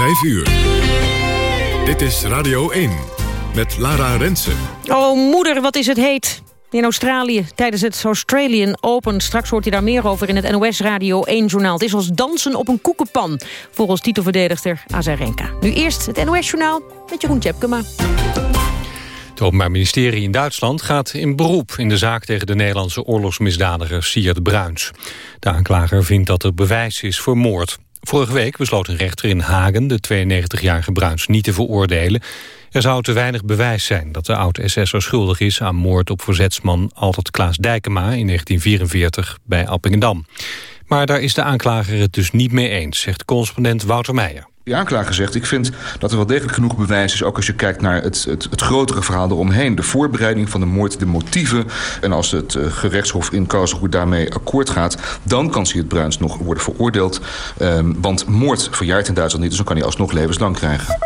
5 uur. Dit is Radio 1 met Lara Rensen. Oh, moeder, wat is het heet. In Australië, tijdens het Australian Open. Straks hoort hij daar meer over in het NOS Radio 1-journaal. Het is als dansen op een koekenpan, volgens titelverdedigster Azarenka. Nu eerst het NOS-journaal met Jeroen Tjepkema. Het Openbaar Ministerie in Duitsland gaat in beroep... in de zaak tegen de Nederlandse oorlogsmisdadiger Siert Bruins. De aanklager vindt dat er bewijs is voor moord. Vorige week besloot een rechter in Hagen de 92-jarige Bruins niet te veroordelen. Er zou te weinig bewijs zijn dat de oud-SS'er schuldig is... aan moord op verzetsman Altert Klaas Dijkema in 1944 bij Appingedam. Maar daar is de aanklager het dus niet mee eens, zegt correspondent Wouter Meijer. De aanklager zegt, ik vind dat er wel degelijk genoeg bewijs is... ook als je kijkt naar het, het, het grotere verhaal eromheen. De voorbereiding van de moord, de motieven. En als het uh, gerechtshof in Karlsruhe daarmee akkoord gaat... dan kan het Bruins nog worden veroordeeld. Um, want moord verjaart in Duitsland niet, dus dan kan hij alsnog levenslang krijgen.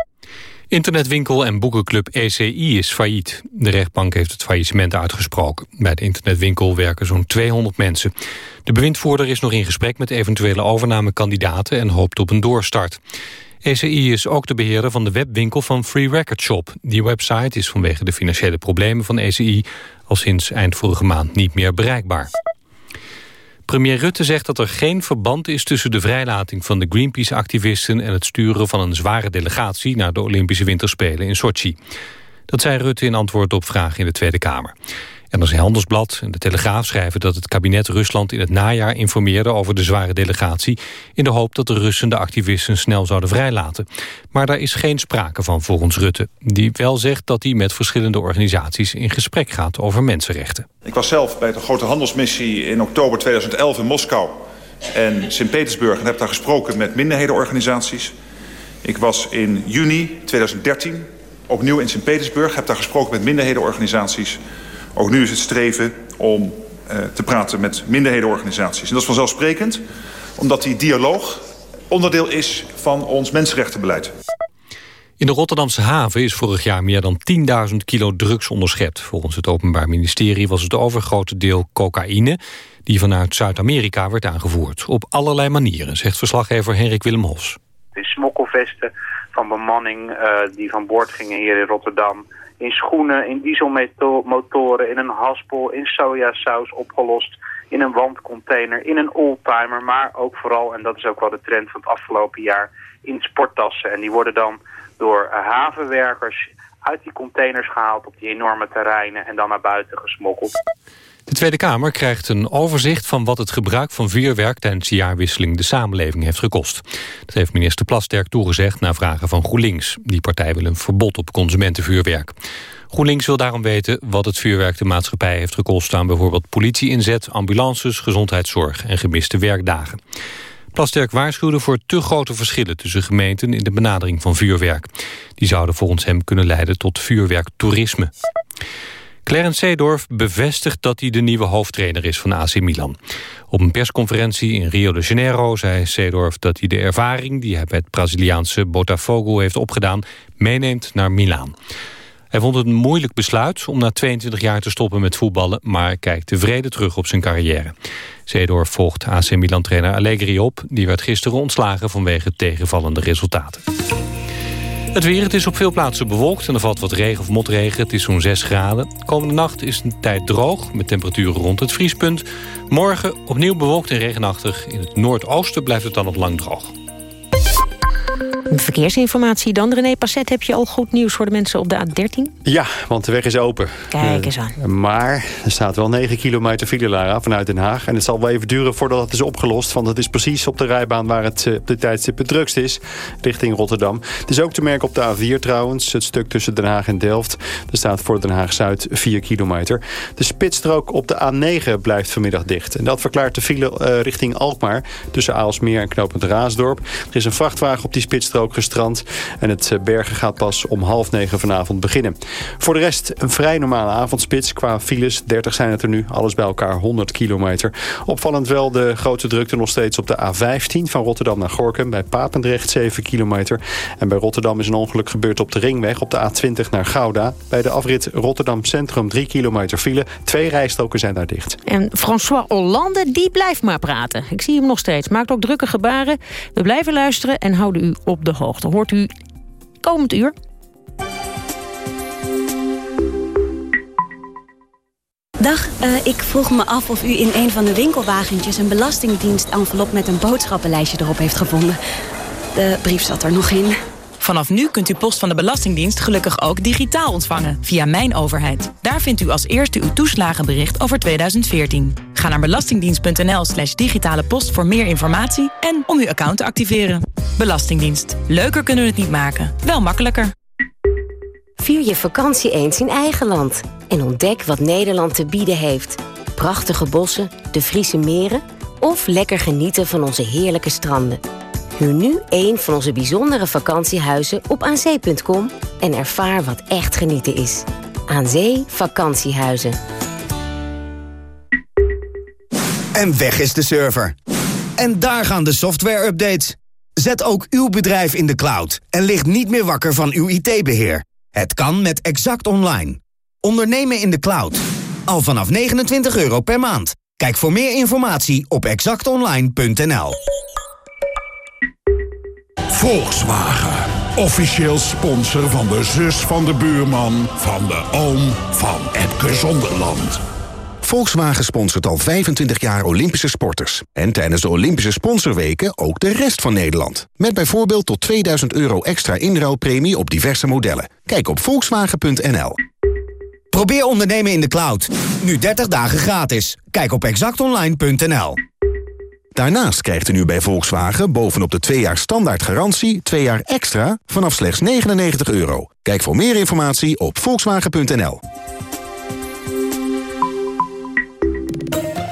Internetwinkel en boekenclub ECI is failliet. De rechtbank heeft het faillissement uitgesproken. Bij de internetwinkel werken zo'n 200 mensen. De bewindvoerder is nog in gesprek met eventuele overnamekandidaten... en hoopt op een doorstart. ECI is ook de beheerder van de webwinkel van Free Record Shop. Die website is vanwege de financiële problemen van ECI... al sinds eind vorige maand niet meer bereikbaar. Premier Rutte zegt dat er geen verband is tussen de vrijlating van de Greenpeace-activisten en het sturen van een zware delegatie naar de Olympische Winterspelen in Sochi. Dat zei Rutte in antwoord op vragen in de Tweede Kamer. NRC Handelsblad en de Telegraaf schrijven dat het kabinet Rusland in het najaar informeerde over de zware delegatie in de hoop dat de Russen de activisten snel zouden vrijlaten. Maar daar is geen sprake van volgens Rutte, die wel zegt dat hij met verschillende organisaties in gesprek gaat over mensenrechten. Ik was zelf bij de grote handelsmissie in oktober 2011 in Moskou en Sint-Petersburg en heb daar gesproken met minderhedenorganisaties. Ik was in juni 2013 opnieuw in Sint-Petersburg, heb daar gesproken met minderhedenorganisaties ook nu is het streven om uh, te praten met minderhedenorganisaties. En dat is vanzelfsprekend, omdat die dialoog onderdeel is van ons mensenrechtenbeleid. In de Rotterdamse haven is vorig jaar meer dan 10.000 kilo drugs onderschept. Volgens het Openbaar Ministerie was het overgrote deel cocaïne... die vanuit Zuid-Amerika werd aangevoerd. Op allerlei manieren, zegt verslaggever Henrik Willem Hos. De smokkelvesten van bemanning uh, die van boord gingen hier in Rotterdam in schoenen, in dieselmotoren, in een haspel, in sojasaus opgelost, in een wandcontainer, in een oldtimer, maar ook vooral, en dat is ook wel de trend van het afgelopen jaar, in sporttassen. En die worden dan door havenwerkers uit die containers gehaald op die enorme terreinen en dan naar buiten gesmokkeld. De Tweede Kamer krijgt een overzicht van wat het gebruik van vuurwerk tijdens de jaarwisseling de samenleving heeft gekost. Dat heeft minister Plasterk toegezegd na vragen van GroenLinks. Die partij wil een verbod op consumentenvuurwerk. GroenLinks wil daarom weten wat het vuurwerk de maatschappij heeft gekost aan bijvoorbeeld politieinzet, ambulances, gezondheidszorg en gemiste werkdagen. Plasterk waarschuwde voor te grote verschillen tussen gemeenten in de benadering van vuurwerk. Die zouden volgens hem kunnen leiden tot vuurwerktoerisme. Clarence Seedorf bevestigt dat hij de nieuwe hoofdtrainer is van AC Milan. Op een persconferentie in Rio de Janeiro zei Seedorf dat hij de ervaring... die hij bij het Braziliaanse Botafogo heeft opgedaan... meeneemt naar Milaan. Hij vond het een moeilijk besluit om na 22 jaar te stoppen met voetballen... maar kijkt tevreden terug op zijn carrière. Seedorf volgt AC Milan-trainer Allegri op. Die werd gisteren ontslagen vanwege tegenvallende resultaten. Het weer, het is op veel plaatsen bewolkt en er valt wat regen of motregen. Het is zo'n 6 graden. Komende nacht is een tijd droog, met temperaturen rond het vriespunt. Morgen opnieuw bewolkt en regenachtig. In het noordoosten blijft het dan nog lang droog. Verkeersinformatie dan. René Passet, heb je al goed nieuws voor de mensen op de A13? Ja, want de weg is open. Kijk eens aan. Maar er staat wel 9 kilometer file, Lara, vanuit Den Haag. En het zal wel even duren voordat het is opgelost. Want het is precies op de rijbaan waar het uh, op de tijdstip het drukst is. Richting Rotterdam. Het is ook te merken op de A4 trouwens. Het stuk tussen Den Haag en Delft. Er staat voor Den Haag-Zuid 4 kilometer. De spitsstrook op de A9 blijft vanmiddag dicht. En dat verklaart de file uh, richting Alkmaar. Tussen Aalsmeer en Knopend Raasdorp. Er is een vrachtwagen op die spitsstrook gestrand. En het eh, bergen gaat pas om half negen vanavond beginnen. Voor de rest een vrij normale avondspits. Qua files, 30 zijn het er nu. Alles bij elkaar 100 kilometer. Opvallend wel de grote drukte nog steeds op de A15 van Rotterdam naar Gorkum. Bij Papendrecht 7 kilometer. En bij Rotterdam is een ongeluk gebeurd op de ringweg op de A20 naar Gouda. Bij de afrit Rotterdam Centrum 3 kilometer file. Twee rijstroken zijn daar dicht. En François Hollande, die blijft maar praten. Ik zie hem nog steeds. Maakt ook drukke gebaren. We blijven luisteren en houden u u de hoogte. Hoort u komend uur. Dag, uh, ik vroeg me af of u in een van de winkelwagentjes... een belastingdienst-envelop met een boodschappenlijstje erop heeft gevonden. De brief zat er nog in. Vanaf nu kunt u post van de Belastingdienst gelukkig ook digitaal ontvangen via Mijn Overheid. Daar vindt u als eerste uw toeslagenbericht over 2014. Ga naar belastingdienst.nl slash digitale post voor meer informatie en om uw account te activeren. Belastingdienst. Leuker kunnen we het niet maken, wel makkelijker. Vier je vakantie eens in eigen land en ontdek wat Nederland te bieden heeft. Prachtige bossen, de Friese meren of lekker genieten van onze heerlijke stranden. Huur nu een van onze bijzondere vakantiehuizen op aanzee.com en ervaar wat echt genieten is. Aan Zee Vakantiehuizen. En weg is de server. En daar gaan de software-updates. Zet ook uw bedrijf in de cloud en ligt niet meer wakker van uw IT-beheer. Het kan met Exact Online. Ondernemen in de cloud. Al vanaf 29 euro per maand. Kijk voor meer informatie op exactonline.nl. Volkswagen. Officieel sponsor van de zus van de buurman... van de oom van Epke Zonderland. Volkswagen sponsort al 25 jaar Olympische sporters. En tijdens de Olympische sponsorweken ook de rest van Nederland. Met bijvoorbeeld tot 2000 euro extra inruilpremie op diverse modellen. Kijk op volkswagen.nl. Probeer ondernemen in de cloud. Nu 30 dagen gratis. Kijk op exactonline.nl. Daarnaast krijgt u nu bij Volkswagen bovenop de 2 jaar standaard garantie 2 jaar extra vanaf slechts 99 euro. Kijk voor meer informatie op volkswagen.nl.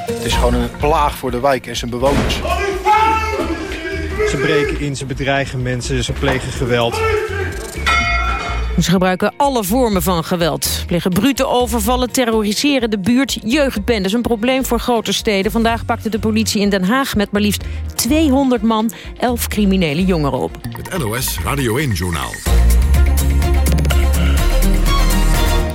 Het is gewoon een plaag voor de wijk en zijn bewoners. Ze breken in, ze bedreigen mensen, ze plegen geweld. Ze gebruiken alle vormen van geweld. Plegen brute overvallen, terroriseren de buurt, jeugdbendes. Een probleem voor grote steden. Vandaag pakte de politie in Den Haag met maar liefst 200 man... 11 criminele jongeren op. Het NOS Radio 1-journaal.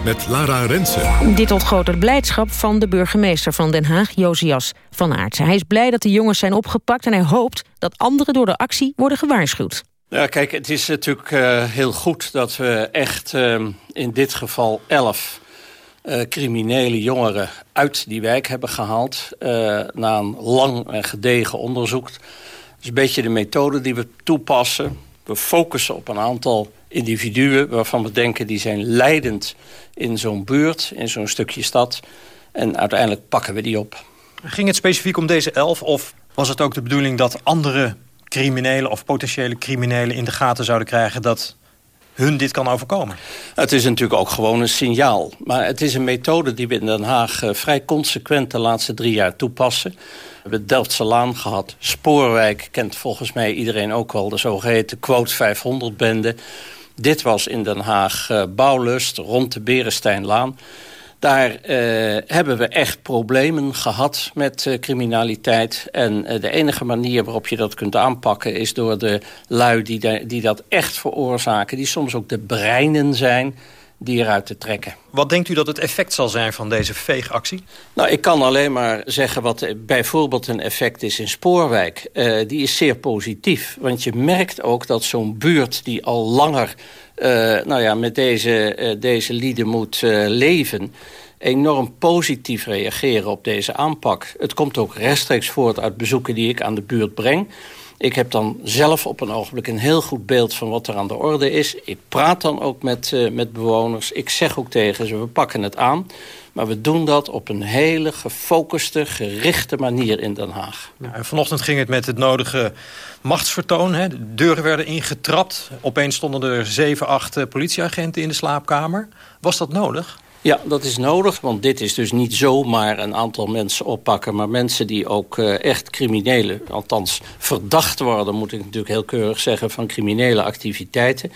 Met Lara Rensen. Dit tot grote blijdschap van de burgemeester van Den Haag, Josias van Aartsen. Hij is blij dat de jongens zijn opgepakt en hij hoopt dat anderen door de actie worden gewaarschuwd. Ja, kijk, het is natuurlijk uh, heel goed dat we echt uh, in dit geval elf uh, criminele jongeren uit die wijk hebben gehaald... na een lang en gedegen onderzoek. Dat is een beetje de methode die we toepassen. We focussen op een aantal individuen waarvan we denken... die zijn leidend in zo'n buurt, in zo'n stukje stad. En uiteindelijk pakken we die op. Ging het specifiek om deze elf of was het ook de bedoeling dat andere criminelen of potentiële criminelen in de gaten zouden krijgen... dat hun dit kan overkomen? Het is natuurlijk ook gewoon een signaal. Maar het is een methode die we in Den Haag uh, vrij consequent de laatste drie jaar toepassen. We hebben Delftse Laan gehad. Spoorwijk kent volgens mij iedereen ook wel de zogeheten Quote 500-bende. Dit was in Den Haag uh, Bouwlust rond de Berensteinlaan. Daar uh, hebben we echt problemen gehad met uh, criminaliteit. En uh, de enige manier waarop je dat kunt aanpakken... is door de lui die, die dat echt veroorzaken... die soms ook de breinen zijn die eruit te trekken. Wat denkt u dat het effect zal zijn van deze veegactie? Nou, ik kan alleen maar zeggen wat bijvoorbeeld een effect is in Spoorwijk. Uh, die is zeer positief. Want je merkt ook dat zo'n buurt die al langer uh, nou ja, met deze, uh, deze lieden moet leven enorm positief reageren op deze aanpak. Het komt ook rechtstreeks voort uit bezoeken die ik aan de buurt breng. Ik heb dan zelf op een ogenblik een heel goed beeld van wat er aan de orde is. Ik praat dan ook met, uh, met bewoners. Ik zeg ook tegen ze, we pakken het aan. Maar we doen dat op een hele gefocuste, gerichte manier in Den Haag. En vanochtend ging het met het nodige machtsvertoon. Hè. De deuren werden ingetrapt. Opeens stonden er zeven, acht uh, politieagenten in de slaapkamer. Was dat nodig? Ja, dat is nodig, want dit is dus niet zomaar een aantal mensen oppakken... maar mensen die ook uh, echt criminele, althans verdacht worden... moet ik natuurlijk heel keurig zeggen, van criminele activiteiten...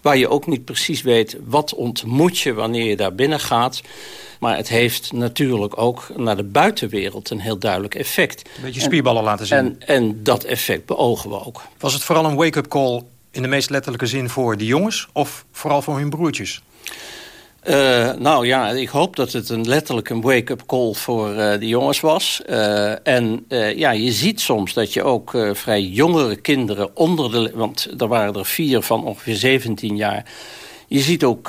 waar je ook niet precies weet wat ontmoet je wanneer je daar binnen gaat... Maar het heeft natuurlijk ook naar de buitenwereld een heel duidelijk effect. Een beetje spierballen laten zien. En, en dat effect beogen we ook. Was het vooral een wake-up call in de meest letterlijke zin voor die jongens... of vooral voor hun broertjes? Uh, nou ja, ik hoop dat het een letterlijk een wake-up call voor uh, de jongens was. Uh, en ja, je ziet soms dat je ook vrij jongere kinderen onder de... want er waren er vier van ongeveer 17 jaar... Je ziet ook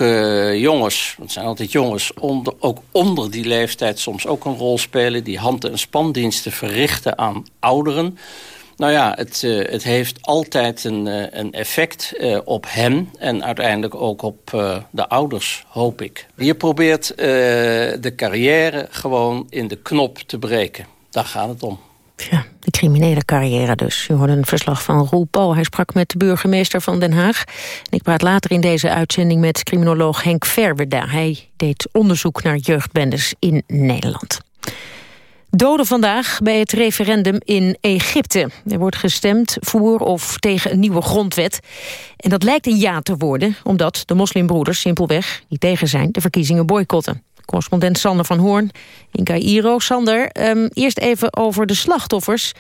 jongens, het zijn altijd jongens, onder, ook onder die leeftijd soms ook een rol spelen... die hand- en spandiensten verrichten aan ouderen. Nou ja, het, uh, het heeft altijd een, uh, een effect uh, op hem en uiteindelijk ook op de ouders, hoop ik. Je probeert de carrière gewoon in de knop te breken. Daar gaat het om. Ja, de criminele carrière dus. U hoorde een verslag van Roel Paul. Hij sprak met de burgemeester van Den Haag. En ik praat later in deze uitzending met criminoloog Henk Verwerda. Hij deed onderzoek naar jeugdbendes in Nederland. Doden vandaag bij het referendum in Egypte. Er wordt gestemd voor of tegen een nieuwe grondwet. En dat lijkt een ja te worden, omdat de moslimbroeders simpelweg, die tegen zijn, de verkiezingen boycotten. Correspondent Sander van Hoorn in Cairo. Sander, um, eerst even over de slachtoffers.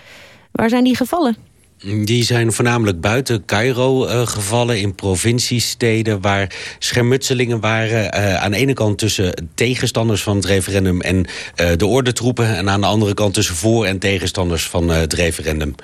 Waar zijn die gevallen? Die zijn voornamelijk buiten Cairo uh, gevallen, in provinciesteden... waar schermutselingen waren uh, aan de ene kant tussen tegenstanders van het referendum... en uh, de ordentroepen, en aan de andere kant tussen voor- en tegenstanders van het referendum.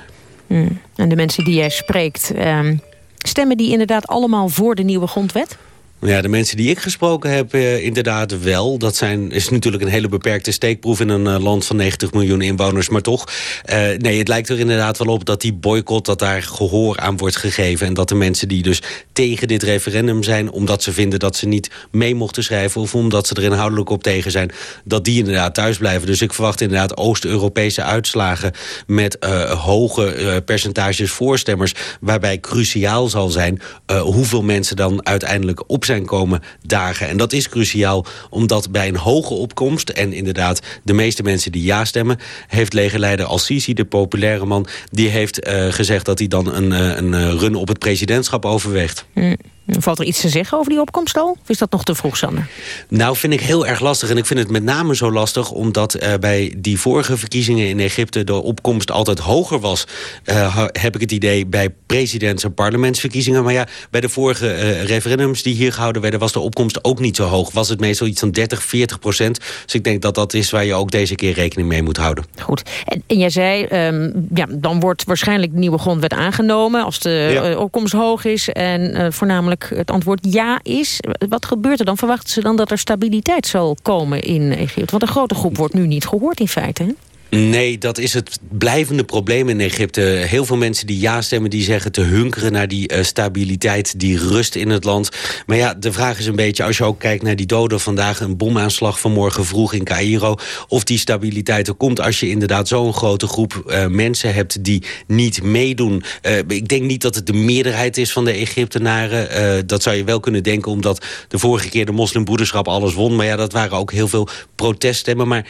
Hmm. En de mensen die jij spreekt, ehm, stemmen die inderdaad allemaal voor de nieuwe grondwet? Ja, de mensen die ik gesproken heb, eh, inderdaad wel. Dat zijn, is natuurlijk een hele beperkte steekproef in een uh, land van 90 miljoen inwoners. Maar toch, uh, nee, het lijkt er inderdaad wel op dat die boycott, dat daar gehoor aan wordt gegeven. En dat de mensen die dus tegen dit referendum zijn, omdat ze vinden dat ze niet mee mochten schrijven... of omdat ze er inhoudelijk op tegen zijn, dat die inderdaad thuis blijven. Dus ik verwacht inderdaad Oost-Europese uitslagen met hoge percentages voorstemmers... waarbij cruciaal zal zijn hoeveel mensen dan uiteindelijk op zijn komen dagen. En dat is cruciaal, omdat bij een hoge opkomst... en inderdaad de meeste mensen die ja stemmen... heeft legerleider Al-Sisi, de populaire man... die heeft uh, gezegd dat hij dan een, uh, een run op het presidentschap overweegt. Mm. Valt er iets te zeggen over die opkomst al? Of is dat nog te vroeg, Sander? Nou, vind ik heel erg lastig. En ik vind het met name zo lastig... omdat uh, bij die vorige verkiezingen in Egypte... de opkomst altijd hoger was. Uh, heb ik het idee bij presidents- en parlementsverkiezingen. Maar ja, bij de vorige uh, referendums die hier gehouden werden... was de opkomst ook niet zo hoog. Was het meestal iets van 30, 40 procent. Dus ik denk dat dat is waar je ook deze keer rekening mee moet houden. Goed. En, en jij zei, um, ja, dan wordt waarschijnlijk de nieuwe grondwet aangenomen... als de ja. opkomst hoog is en voornamelijk het antwoord ja is. Wat gebeurt er dan? Verwachten ze dan dat er stabiliteit zal komen in Egypte? Want een grote groep wordt nu niet gehoord in feite, hè? Nee, dat is het blijvende probleem in Egypte. Heel veel mensen die ja stemmen, die zeggen te hunkeren naar die uh, stabiliteit, die rust in het land. Maar ja, de vraag is een beetje, als je ook kijkt naar die doden vandaag, een bomaanslag vanmorgen vroeg in Cairo, of die stabiliteit er komt als je inderdaad zo'n grote groep uh, mensen hebt die niet meedoen. Uh, ik denk niet dat het de meerderheid is van de Egyptenaren. dat zou je wel kunnen denken, omdat de vorige keer de moslimbroederschap alles won. Maar ja, dat waren ook heel veel proteststemmen, maar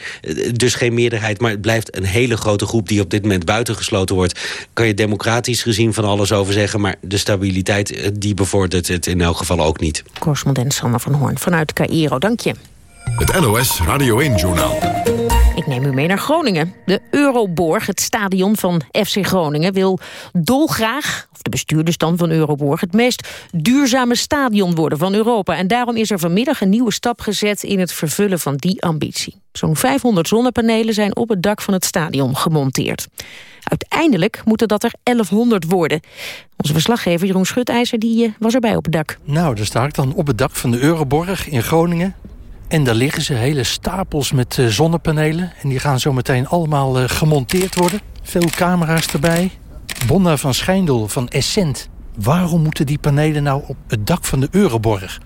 dus geen meerderheid. Maar blijft een hele grote groep die op dit moment buitengesloten wordt. Kan je democratisch gezien van alles over zeggen... maar de stabiliteit die bevordert het in elk geval ook niet. Correspondent Sander van Hoorn vanuit Cairo, dank je. Het NOS Radio 1-journaal. Ik neem u mee naar Groningen. De Euroborg, het stadion van FC Groningen, wil dolgraag, of de bestuurders dan van Euroborg, het meest duurzame stadion worden van Europa. En daarom is er vanmiddag een nieuwe stap gezet in het vervullen van die ambitie. Zo'n 500 zonnepanelen zijn op het dak van het stadion gemonteerd. Uiteindelijk moeten dat er 1100 worden. Onze verslaggever Jeroen Schutijzer die, was erbij op het dak. Nou, daar sta ik dan op het dak van de Euroborg in Groningen. En daar liggen ze, hele stapels met uh, zonnepanelen. En die gaan zo meteen allemaal uh, gemonteerd worden. Veel camera's erbij. Bonna van Schijndel van Essent. Waarom moeten die panelen nou op het dak van de Euroborg?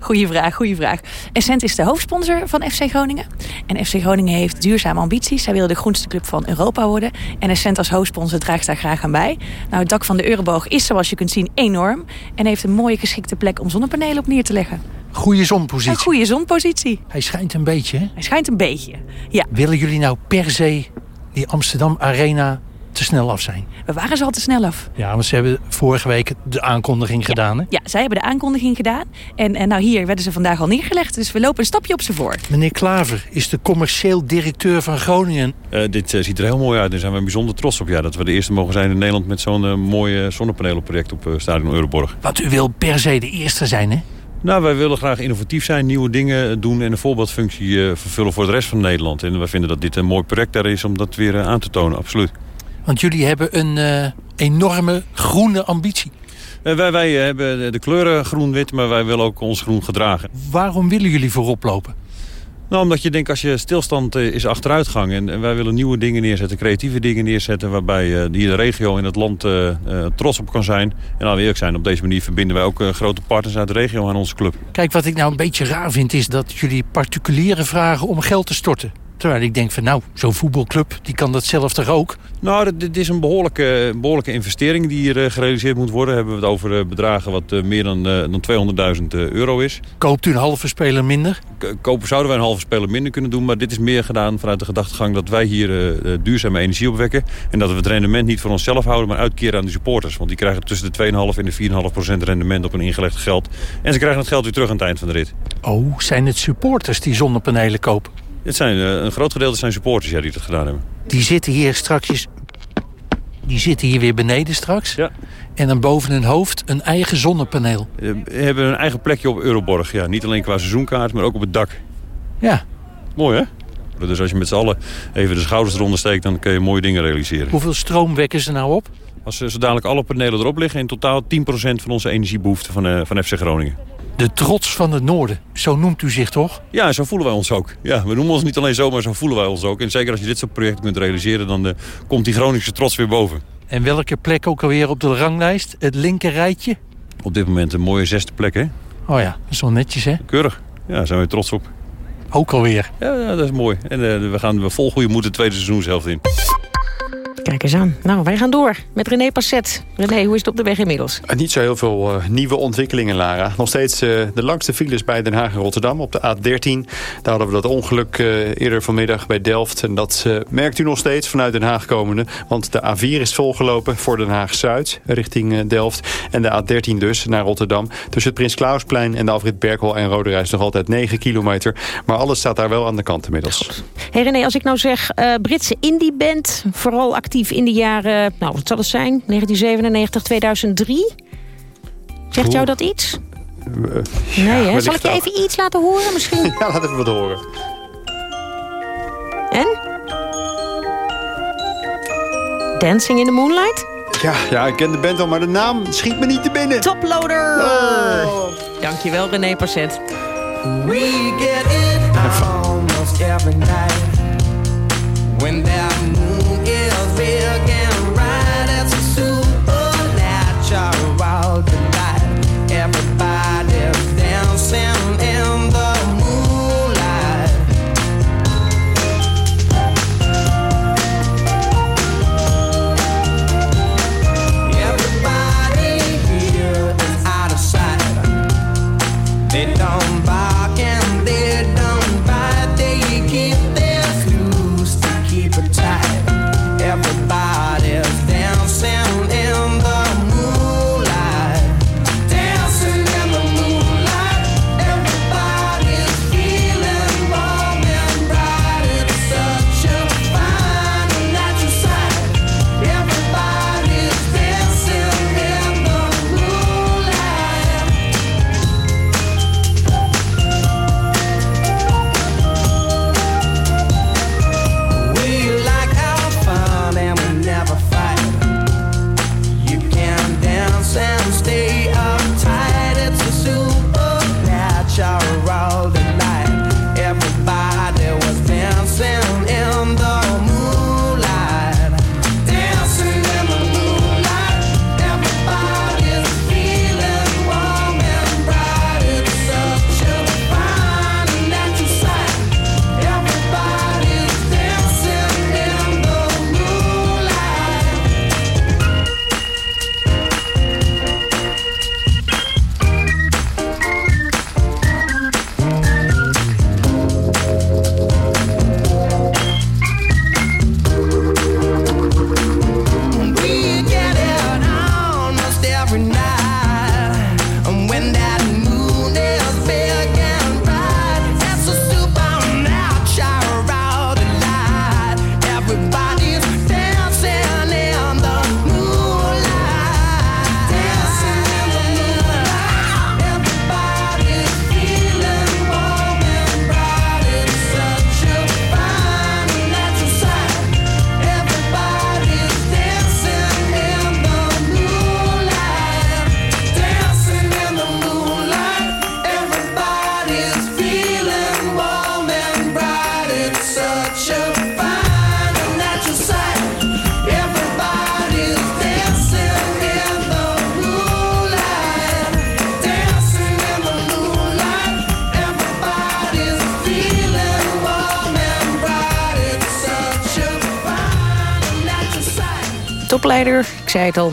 Goeie vraag, goeie vraag. Essent is de hoofdsponsor van FC Groningen. En FC Groningen heeft duurzame ambities. Zij willen de groenste club van Europa worden. En Essent als hoofdsponsor draagt daar graag aan bij. Nou, het dak van de Euroborg is, zoals je kunt zien, enorm. En heeft een mooie geschikte plek om zonnepanelen op neer te leggen. Goede zonpositie. Een goede zonpositie. Hij schijnt een beetje, hè? Hij schijnt een beetje, ja. Willen jullie nou per se die Amsterdam Arena te snel af zijn? We waren ze al te snel af. Ja, want ze hebben vorige week de aankondiging ja, gedaan, hè? Ja, zij hebben de aankondiging gedaan. En, en nou, hier werden ze vandaag al neergelegd. Dus we lopen een stapje op ze voor. Meneer Klaver is de commercieel directeur van Groningen. Uh, dit uh, ziet er heel mooi uit. Daar zijn we bijzonder trots op. Ja, dat we de eerste mogen zijn in Nederland met zo'n uh, mooie zonnepanelenproject op Stadion Euroborg. Want u wil per se de eerste zijn, hè? Nou, wij willen graag innovatief zijn, nieuwe dingen doen... en een voorbeeldfunctie uh, vervullen voor de rest van Nederland. En wij vinden dat dit een mooi project daar is om dat weer uh, aan te tonen, absoluut. Want jullie hebben een uh, enorme groene ambitie. wij, wij hebben de kleuren groen-wit, maar wij willen ook ons groen gedragen. Waarom willen jullie voorop lopen? Nou, omdat je denkt als je stilstand is achteruitgang. En, en, wij willen nieuwe dingen neerzetten, creatieve dingen neerzetten... waarbij uh, die de regio en het land uh, trots op kan zijn. En laten we eerlijk zijn, op deze manier verbinden wij ook grote partners uit de regio aan onze club. Kijk, wat ik nou een beetje raar vind is dat jullie particulieren vragen om geld te storten. Terwijl ik denk van nou, zo'n voetbalclub die kan dat zelf toch ook? Nou, dit is een behoorlijke, behoorlijke investering die hier uh, gerealiseerd moet worden. Hebben we het over uh, bedragen wat uh, meer dan, dan 200.000 euro is. Koopt u een halve speler minder? Kopen zouden wij een halve speler minder kunnen doen. Maar dit is meer gedaan vanuit de gedachtegang dat wij hier duurzame energie opwekken. En dat we het rendement niet voor onszelf houden, maar uitkeren aan de supporters. Want die krijgen tussen de 2,5 en de 4,5 procent rendement op hun ingelegd geld. En ze krijgen het geld weer terug aan het eind van de rit. Oh, zijn het supporters die zonnepanelen kopen? Het zijn, een groot gedeelte zijn supporters ja, die dat gedaan hebben. Die zitten hier straks... Die zitten hier weer beneden straks. Ja. En dan boven hun hoofd een eigen zonnepaneel. We hebben een eigen plekje op Euroborg. Ja. Niet alleen qua seizoenkaart, maar ook op het dak. Ja. Mooi, hè? Dus als je met z'n allen even de schouders eronder steekt... dan kun je mooie dingen realiseren. Hoeveel stroom wekken ze nou op? Als zo dadelijk alle panelen erop liggen... in totaal 10% van onze energiebehoefte van, uh, van FC Groningen. De trots van het noorden, zo noemt u zich toch? Ja, zo voelen wij ons ook. Ja, we noemen ons niet alleen zo, maar zo voelen wij ons ook. En zeker als je dit soort projecten kunt realiseren... dan uh, komt die Groningse trots weer boven. En welke plek ook alweer op de ranglijst? Het linker rijtje? Op dit moment een mooie zesde plek, hè? Oh ja, dat is wel netjes, hè? Keurig. Ja, daar zijn we trots op. Ook alweer? Ja, ja dat is mooi. En uh, we gaan vol goede moed het tweede seizoen zelf in. Kijk eens aan. Nou, wij gaan door met René Passet. René, hoe is het op de weg inmiddels? Niet zo heel veel uh, nieuwe ontwikkelingen, Lara. Nog steeds uh, de langste files bij Den Haag en Rotterdam op de A13. Daar hadden we dat ongeluk uh, eerder vanmiddag bij Delft. En dat merkt u nog steeds vanuit Den Haag komende. Want de A4 is volgelopen voor Den Haag-Zuid richting Delft. En de A13 dus naar Rotterdam. Tussen het Prins Klausplein en de afrit Berkel en Roderijs nog altijd 9 kilometer. Maar alles staat daar wel aan de kant inmiddels. Hé hey René, als ik nou zeg Britse indie band, vooral actief in de jaren, nou wat zal het zijn, 1997, 2003. Zegt jou dat iets? Uh, nee, ja, hè? Zal ik je ook. even iets laten horen misschien? ja, laat even wat horen. En? Dancing in the Moonlight? Ja, ja, ik ken de band al, maar de naam schiet me niet te binnen. Toploader! Oh. Dankjewel, René Passet. We get it almost every night When that moon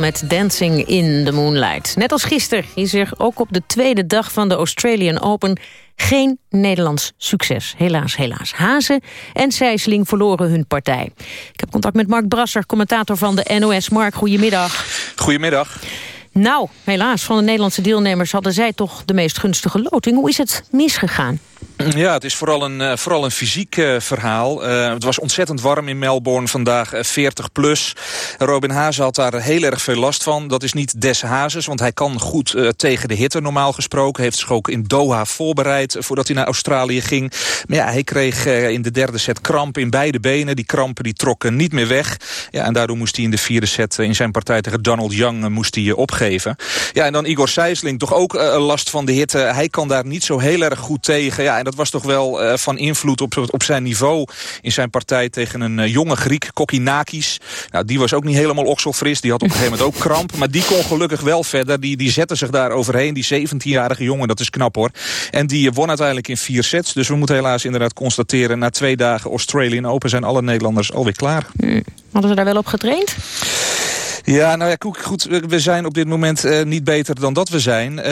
met Dancing in the Moonlight. Net als gisteren is er ook op de tweede dag van de Australian Open geen Nederlands succes. Helaas, helaas. Hazen en Sijsling verloren hun partij. Ik heb contact met Mark Brasser, commentator van de NOS. Mark, goedemiddag. Goedemiddag. Nou, helaas, van de Nederlandse deelnemers hadden zij toch de meest gunstige loting. Hoe is het misgegaan? Ja, het is vooral een, uh, vooral een fysiek uh, verhaal. Uh, het was ontzettend warm in Melbourne vandaag, 40 plus. Robin Hazen had daar heel erg veel last van. Dat is niet des Hazes, want hij kan goed tegen de hitte normaal gesproken. Heeft zich ook in Doha voorbereid voordat hij naar Australië ging. Maar ja, hij kreeg in de derde set kramp in beide benen. Die krampen die trokken niet meer weg. Ja, en daardoor moest hij in de vierde set in zijn partij tegen Donald Young moest hij, opgeven. Ja, en dan Igor Sijsling, toch ook last van de hitte. Hij kan daar niet zo heel erg goed tegen. Ja, en dat was toch wel uh, van invloed op, op zijn niveau in zijn partij tegen een uh, jonge Griek, Kokinakis. Nou, die was ook niet helemaal okselfris. Die had op een gegeven moment ook kramp. Maar die kon gelukkig wel verder. Die, die zette zich daar overheen. Die 17-jarige jongen, dat is knap hoor. En die won uiteindelijk in vier sets. Dus we moeten helaas inderdaad constateren... na twee dagen Australian Open zijn alle Nederlanders alweer klaar. Hmm. Hadden ze daar wel op getraind? Ja, nou ja, goed, we zijn op dit moment uh, niet beter dan dat we zijn. Uh,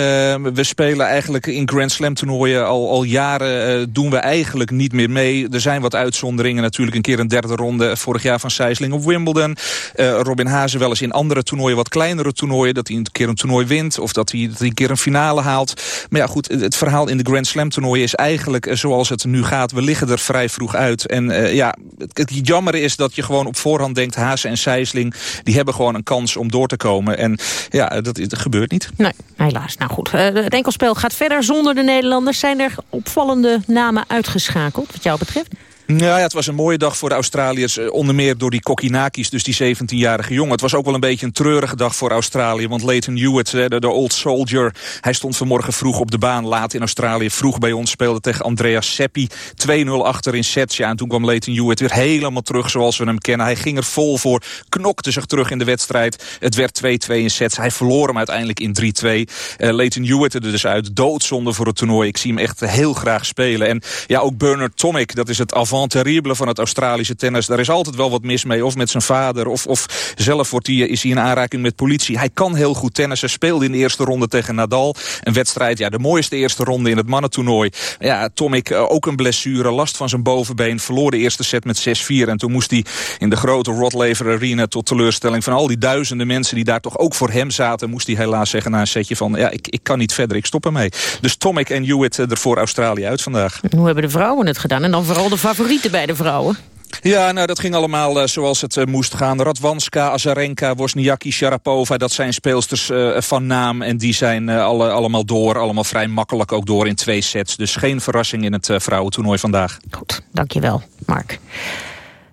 we spelen eigenlijk in Grand Slam toernooien al, al jaren uh, doen we eigenlijk niet meer mee. Er zijn wat uitzonderingen, natuurlijk een keer een derde ronde vorig jaar van Sijsling op Wimbledon. Robin Hazen wel eens in andere toernooien, wat kleinere toernooien, dat hij een keer een toernooi wint of dat hij, dat hij een keer een finale haalt. Maar ja, goed, het verhaal in de Grand Slam toernooien is eigenlijk zoals het nu gaat. We liggen er vrij vroeg uit. En ja, het, het jammer is dat je gewoon op voorhand denkt, Hazen en Sijsling, die hebben gewoon een kans om door te komen. En ja, dat, gebeurt niet. Nee, helaas. Nou goed, uh, het enkelspel gaat verder zonder de Nederlanders. Zijn er opvallende namen uitgeschakeld, wat jou betreft? Ja, het was een mooie dag voor de Australiërs. Eh, onder meer door die Kokinakis, dus die 17-jarige jongen. Het was ook wel een beetje een treurige dag voor Australië. Want Leighton Hewitt, de, old soldier... hij stond vanmorgen vroeg op de baan, laat in Australië. Vroeg bij ons, speelde tegen Andreas Seppi. 2-0 achter in sets. Ja, en toen kwam Leighton Hewitt weer helemaal terug zoals we hem kennen. Hij ging er vol voor, knokte zich terug in de wedstrijd. Het werd 2-2 in sets. Hij verloor hem uiteindelijk in 3-2. Uh, Leighton Hewitt er dus uit. Doodzonde voor het toernooi. Ik zie hem echt heel graag spelen. En ja, ook Bernard Tomic, dat is het avant avant terrible van het Australische tennis. Daar is altijd wel wat mis mee. Of met zijn vader. Of, of zelf wordt hij, is hij in aanraking met politie. Hij kan heel goed tennissen. Speelde in de eerste ronde tegen Nadal. Een wedstrijd, ja, de mooiste eerste ronde in het mannentoernooi. Ja, Tomic uh, ook een blessure. Last van zijn bovenbeen. Verloor de eerste set met 6-4. En toen moest hij in de grote Rod Laver Arena... tot teleurstelling van al die duizenden mensen... die daar toch ook voor hem zaten... moest hij helaas zeggen na een setje van... ja, ik, ik kan niet verder, ik stop ermee. Dus Tomic en Hewitt uh, er voor Australië uit vandaag. Hoe hebben de vrouwen het gedaan? En dan vooral de favoriet bij de vrouwen? Ja, nou, dat ging allemaal uh, zoals het uh, moest gaan. Radwanska, Azarenka, Wozniacki, Sharapova... dat zijn speelsters uh, van naam en die zijn alle, allemaal door. Allemaal vrij makkelijk ook door in twee sets. Dus geen verrassing in het vrouwentoernooi vandaag. Goed, dankjewel, Mark.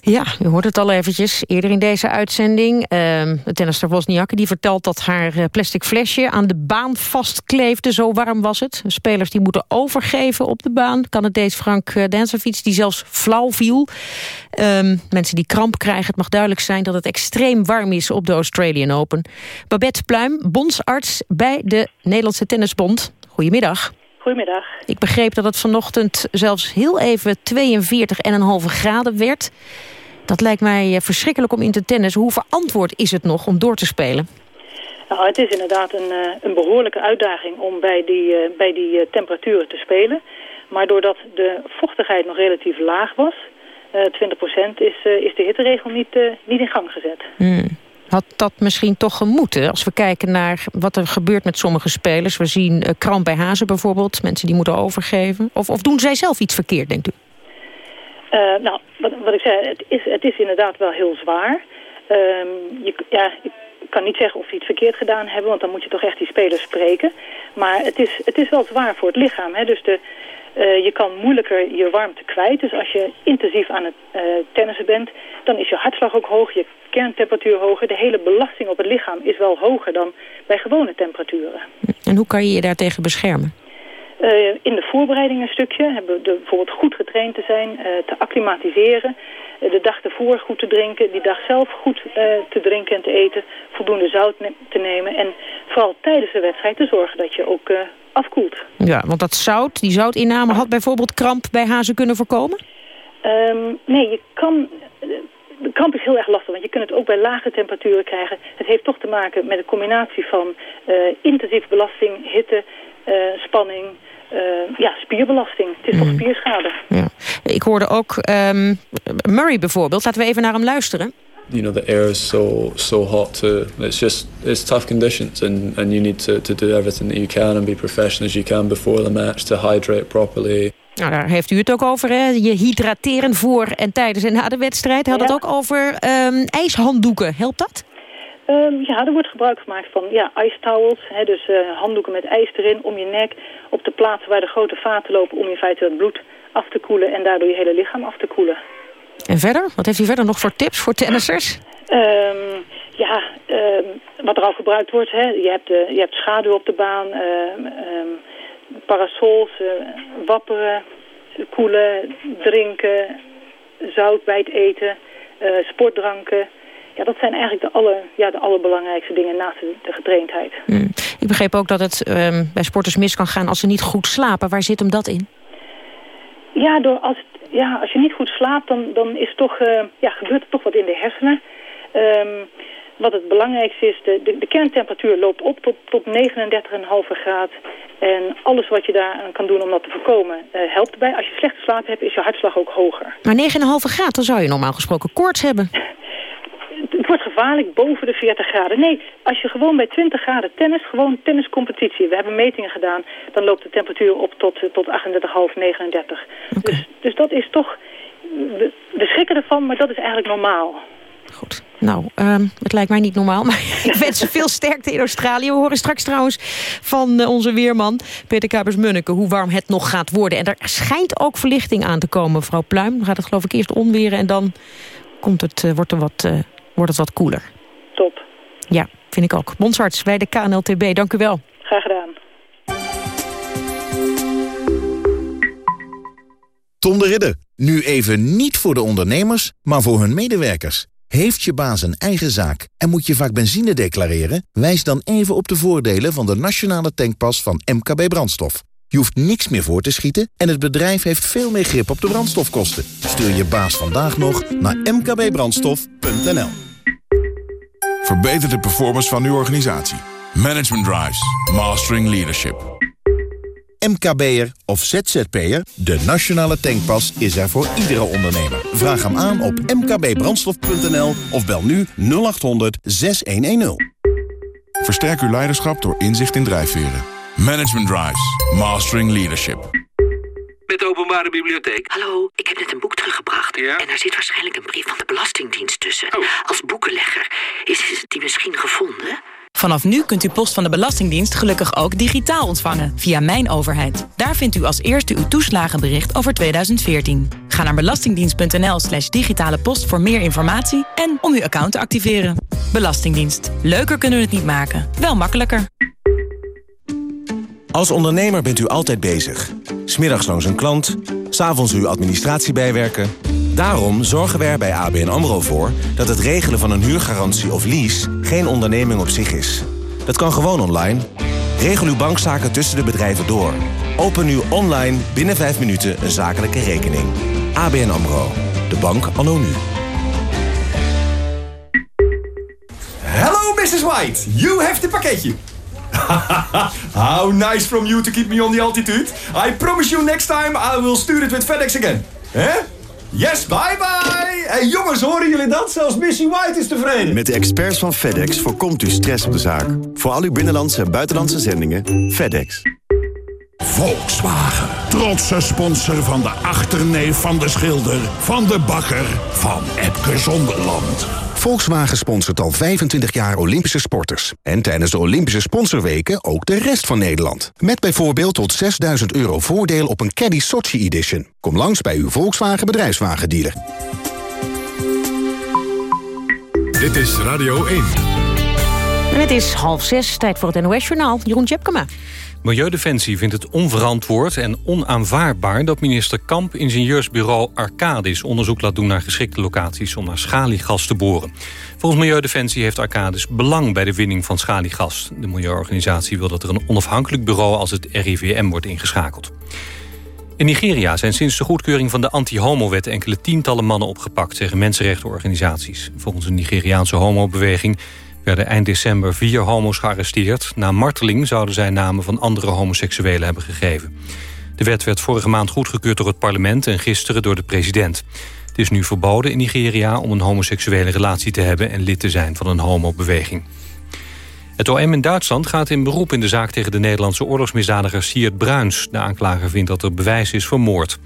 Ja, u hoort het al eventjes eerder in deze uitzending. Uh, de tennister Wozniacki die vertelt dat haar eh, plastic flesje aan de baan vastkleefde. Zo warm was het. Spelers die moeten overgeven op de baan. Deed Frank eh, Danserfiets die zelfs flauw viel. Um, mensen die kramp krijgen. Het mag duidelijk zijn dat het extreem warm is op de Australian Open. Babette Pluim, bondsarts bij de Nederlandse Tennisbond. Goedemiddag. Goedemiddag. Ik begreep dat het vanochtend zelfs heel even 42,5 graden werd. Dat lijkt mij eh, verschrikkelijk om in te tennis. Hoe verantwoord is het nog om door te spelen? Nou, het is inderdaad een, eh, een behoorlijke uitdaging om bij die, uh, bij die temperaturen te spelen. Maar doordat de vochtigheid nog relatief laag was, uh, 20%, is, is de hitteregel niet, niet in gang gezet. Hmm. Had dat misschien toch gemoeten? Als we kijken naar wat er gebeurt met sommige spelers. We zien kramp bij Hazen bijvoorbeeld. Mensen die moeten overgeven. Of, of doen zij zelf iets verkeerd, denkt u? Uh, nou, wat, wat, ik zei, het is, het is inderdaad wel heel zwaar. Um, je, ja, ik kan niet zeggen of ze iets verkeerd gedaan hebben, want dan moet je toch echt die spelers spreken. Maar het is, het is wel zwaar voor het lichaam. Hè? Dus de, uh, je kan moeilijker je warmte kwijt. Dus als je intensief aan het uh, tennissen bent, dan is je hartslag ook hoog, je kerntemperatuur hoger. De hele belasting op het lichaam is wel hoger dan bij gewone temperaturen. En hoe kan je je daartegen beschermen? Uh, in de voorbereiding een stukje. Hebben we bijvoorbeeld goed getraind te zijn, uh, te acclimatiseren. Uh, de dag ervoor goed te drinken. Die dag zelf goed te drinken en te eten. Voldoende zout ne te nemen. En vooral tijdens de wedstrijd te zorgen dat je ook afkoelt. Ja, want dat zout, die zoutinname had bijvoorbeeld kramp bij hazen kunnen voorkomen? Um, nee, je kan de kramp is heel erg lastig, want je kunt het ook bij lage temperaturen krijgen. Het heeft toch te maken met een combinatie van uh, intensieve belasting, hitte, uh, spanning, uh, ja, spierbelasting. Het is toch spierschade. Ja. Ik hoorde ook um, Murray bijvoorbeeld. Laten we even naar hem luisteren. you know the air is so so hot to it's just it's tough conditions and and you need to, to do everything that you can and be professional as you can before the match to hydrate properly Nou, daar heeft u het ook over, hè? Je hydrateren voor en tijdens en na de wedstrijd. Hij had het ook over um, ijshanddoeken. Helpt dat? Um, ja, er wordt gebruik gemaakt van ja, ijstowels. Hè, dus uh, handdoeken met ijs erin om je nek. Op de plaatsen waar de grote vaten lopen om in feite het bloed af te koelen. En daardoor je hele lichaam af te koelen. En verder? Wat heeft u verder nog voor tips voor tennissers? Um, ja, wat er al gebruikt wordt. Hè. Je, hebt, uh, je hebt schaduw op de baan parasols, uh, wapperen, koelen, drinken, zout bij het eten, uh, sportdranken. Ja, dat zijn eigenlijk de, aller, ja, de allerbelangrijkste dingen naast de, de getraindheid. Mm. Ik begreep ook dat het um, bij sporters mis kan gaan als ze niet goed slapen. Waar zit hem dat in? Ja, door als, ja als je niet goed slaapt, dan, dan is toch, uh, ja, gebeurt er toch wat in de hersenen. Um, wat het belangrijkste is, de, de, de kerntemperatuur loopt op tot, tot 39,5 graad. En alles wat je daar aan kan doen om dat te voorkomen, uh, helpt erbij. Als je slechte slaap hebt, is je hartslag ook hoger. Maar 9,5 graad, dan zou je normaal gesproken koorts hebben. Het wordt gevaarlijk boven de 40 graden. Nee, als je gewoon bij 20 graden tennis, gewoon tenniscompetitie. We hebben metingen gedaan, dan loopt de temperatuur op tot, tot 38,5, 39. Okay. Dus, dus dat is toch... We, we schrikken ervan, maar dat is eigenlijk normaal. Goed. Nou, um, het lijkt mij niet normaal, maar ik wens ze veel sterkte in Australië. We horen straks trouwens van uh, onze weerman Peter Kuipers-Munneke... hoe warm het nog gaat worden. En er schijnt ook verlichting aan te komen, mevrouw Pluim. Dan gaat het geloof ik eerst onweren en dan komt het, uh, wordt, er wat, uh, wordt het wat koeler. Top. Ja, vind ik ook. Bonsarts bij de KNLTB, dank u wel. Graag gedaan. Tom de Ridder. Nu even niet voor de ondernemers, maar voor hun medewerkers. Heeft je baas een eigen zaak en moet je vaak benzine declareren? Wijs dan even op de voordelen van de nationale tankpas van MKB Brandstof. Je hoeft niks meer voor te schieten en het bedrijf heeft veel meer grip op de brandstofkosten. Stuur je baas vandaag nog naar mkbbrandstof.nl Verbeter de performance van uw organisatie. Management Drives. Mastering Leadership. MKB'er of ZZP'er, de nationale tankpas is er voor iedere ondernemer. Vraag hem aan op mkbbrandstof.nl of bel nu 0800 6110. Versterk uw leiderschap door inzicht in drijfveren. Management Drives. Mastering Leadership. Met de openbare bibliotheek. Hallo, ik heb net een boek teruggebracht. Ja? En daar zit waarschijnlijk een brief van de Belastingdienst tussen. Oh. Als boekenlegger. Is die misschien gevonden? Vanaf nu kunt u post van de Belastingdienst gelukkig ook digitaal ontvangen via Mijn Overheid. Daar vindt u als eerste uw toeslagenbericht over 2014. Ga naar belastingdienst.nl slash digitale post voor meer informatie en om uw account te activeren. Belastingdienst. Leuker kunnen we het niet maken, wel makkelijker. Als ondernemer bent u altijd bezig. Smiddags langs een klant, s'avonds uw administratie bijwerken. Daarom zorgen wij er bij ABN AMRO voor... dat het regelen van een huurgarantie of lease geen onderneming op zich is. Dat kan gewoon online. Regel uw bankzaken tussen de bedrijven door. Open nu online binnen 5 minuten een zakelijke rekening. ABN AMRO. De bank anno nu. Hello, Mrs. White. You have the pakketje. How nice from you to keep me on the altitude. I promise you next time I will stuur it with FedEx again. Hè? Yes, bye bye! Hey jongens, horen jullie dat? Zelfs Missy White is tevreden. Met de experts van FedEx voorkomt u stress op de zaak. Voor al uw binnenlandse en buitenlandse zendingen, FedEx. Volkswagen. Trotse sponsor van de achterneef van de schilder... van de bakker van Epke Zonderland. Volkswagen sponsort al 25 jaar Olympische sporters. En tijdens de Olympische sponsorweken ook de rest van Nederland. Met bijvoorbeeld tot 6000 euro voordeel op een Caddy Sochi Edition. Kom langs bij uw Volkswagen bedrijfswagendealer. Dit is Radio 1. En het is half zes, tijd voor het NOS-journaal. Jeroen Tjepkema. Milieudefensie vindt het onverantwoord en onaanvaardbaar... dat minister Kamp ingenieursbureau Arcadis onderzoek laat doen... naar geschikte locaties om naar schaliegas te boren. Volgens Milieudefensie heeft Arcadis belang bij de winning van schaliegas. De milieuorganisatie wil dat er een onafhankelijk bureau... als het RIVM wordt ingeschakeld. In Nigeria zijn sinds de goedkeuring van de anti-homo-wet... enkele tientallen mannen opgepakt, zeggen mensenrechtenorganisaties. Volgens de Nigeriaanse homobeweging werden eind december vier homo's gearresteerd. Na marteling zouden zij namen van andere homoseksuelen hebben gegeven. De wet werd vorige maand goedgekeurd door het parlement... en gisteren door de president. Het is nu verboden in Nigeria om een homoseksuele relatie te hebben... en lid te zijn van een homobeweging. Het OM in Duitsland gaat in beroep in de zaak tegen de Nederlandse oorlogsmisdadiger Siert Bruins. De aanklager vindt dat er bewijs is voor moord.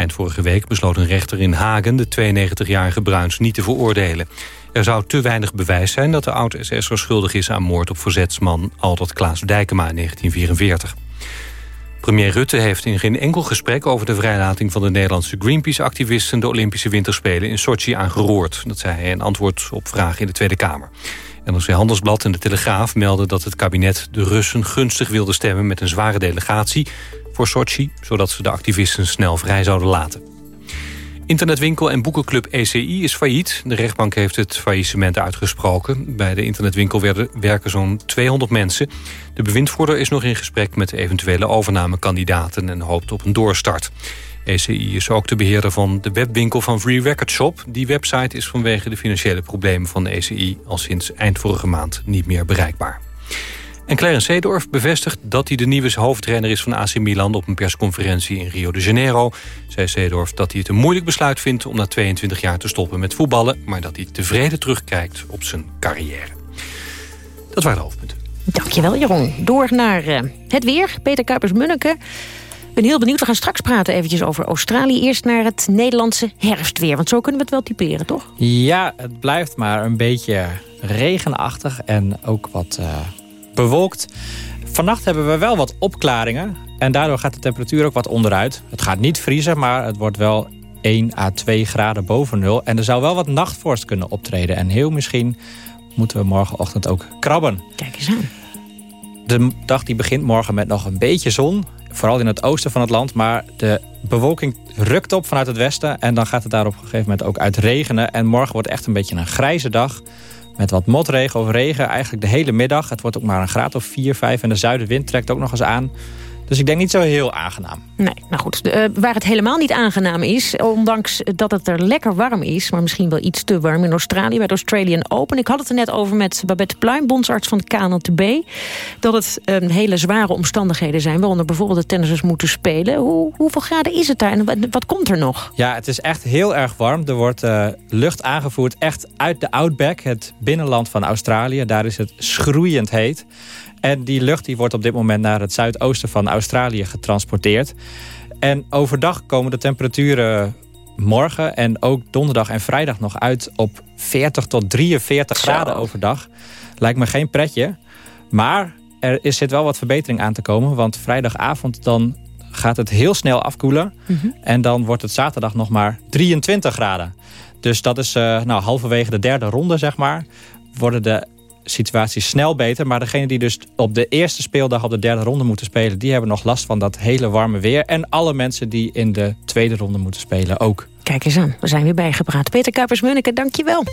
Eind vorige week besloot een rechter in Hagen de 92-jarige Bruins niet te veroordelen. Er zou te weinig bewijs zijn dat de oud-SS'er schuldig is aan moord op verzetsman Aldert Klaas Dijkema in 1944. Premier Rutte heeft in geen enkel gesprek over de vrijlating van de Nederlandse Greenpeace-activisten de Olympische Winterspelen in Sochi aangeroerd. Dat zei hij in antwoord op vragen in de Tweede Kamer. NRC Handelsblad en de Telegraaf melden dat het kabinet de Russen gunstig wilde stemmen met een zware delegatie voor Sochi, zodat ze de activisten snel vrij zouden laten. Internetwinkel en boekenclub ECI is failliet. De rechtbank heeft het faillissement uitgesproken. Bij de internetwinkel werken zo'n 200 mensen. De bewindvoerder is nog in gesprek met eventuele overnamekandidaten... en hoopt op een doorstart. ECI is ook de beheerder van de webwinkel van Free Record Shop. Die website is vanwege de financiële problemen van de ECI... al sinds eind vorige maand niet meer bereikbaar. En Clarence Seedorf bevestigt dat hij de nieuwe hoofdtrainer is van AC Milan... op een persconferentie in Rio de Janeiro. Zei Seedorf dat hij het een moeilijk besluit vindt... om na 22 jaar te stoppen met voetballen... maar dat hij tevreden terugkijkt op zijn carrière. Dat waren de hoofdpunten. Dankjewel, Jeroen. Door naar uh, het weer. Peter Kuipers-Munneke. Ik ben heel benieuwd. We gaan straks praten eventjes over Australië. Eerst naar het Nederlandse herfstweer. Want zo kunnen we het wel typeren, toch? Ja, het blijft maar een beetje regenachtig en ook wat uh, bewolkt. Vannacht hebben we wel wat opklaringen. En daardoor gaat de temperatuur ook wat onderuit. Het gaat niet vriezen, maar het wordt wel 1 à 2 graden boven nul. En er zou wel wat nachtvorst kunnen optreden. En heel misschien moeten we morgenochtend ook krabben. Kijk eens aan. De dag die begint morgen met nog een beetje zon. Vooral in het oosten van het land. Maar de bewolking rukt op vanuit het westen. En dan gaat het daar op een gegeven moment ook uit regenen. En morgen wordt echt een beetje een grijze dag. Met wat motregen of regen eigenlijk de hele middag. Het wordt ook maar een graad of 4, 5. En de zuidenwind trekt ook nog eens aan. Dus ik denk niet zo heel aangenaam. Nee, nou goed. Uh, waar het helemaal niet aangenaam is... ondanks dat het er lekker warm is... maar misschien wel iets te warm in Australië... bij de Australian Open. Ik had het er net over met Babette Pluim, bondsarts van de KNLTB... dat het um, hele zware omstandigheden zijn... waaronder bijvoorbeeld de tennissers moeten spelen. Hoe, hoeveel graden is het daar en wat, wat, komt er nog? Ja, het is echt heel erg warm. Er wordt uh, lucht aangevoerd echt uit de Outback... het binnenland van Australië. Daar is het schroeiend heet. En die lucht die wordt op dit moment naar het zuidoosten van Australië getransporteerd. En overdag komen de temperaturen morgen en ook donderdag en vrijdag nog uit op 40 tot 43 graden overdag. Lijkt me geen pretje. Maar er is, zit wel wat verbetering aan te komen. Want vrijdagavond dan gaat het heel snel afkoelen. Mm -hmm. En dan wordt het zaterdag nog maar 23 graden. Dus dat is uh, nou, halverwege de derde ronde, zeg maar. Worden de situatie snel beter. Maar degene die dus op de eerste speeldag op de derde ronde moeten spelen... die hebben nog last van dat hele warme weer. En alle mensen die in de tweede ronde moeten spelen ook. Kijk eens aan, we zijn weer bijgepraat. Peter Kuipers-Munneke, dank je wel.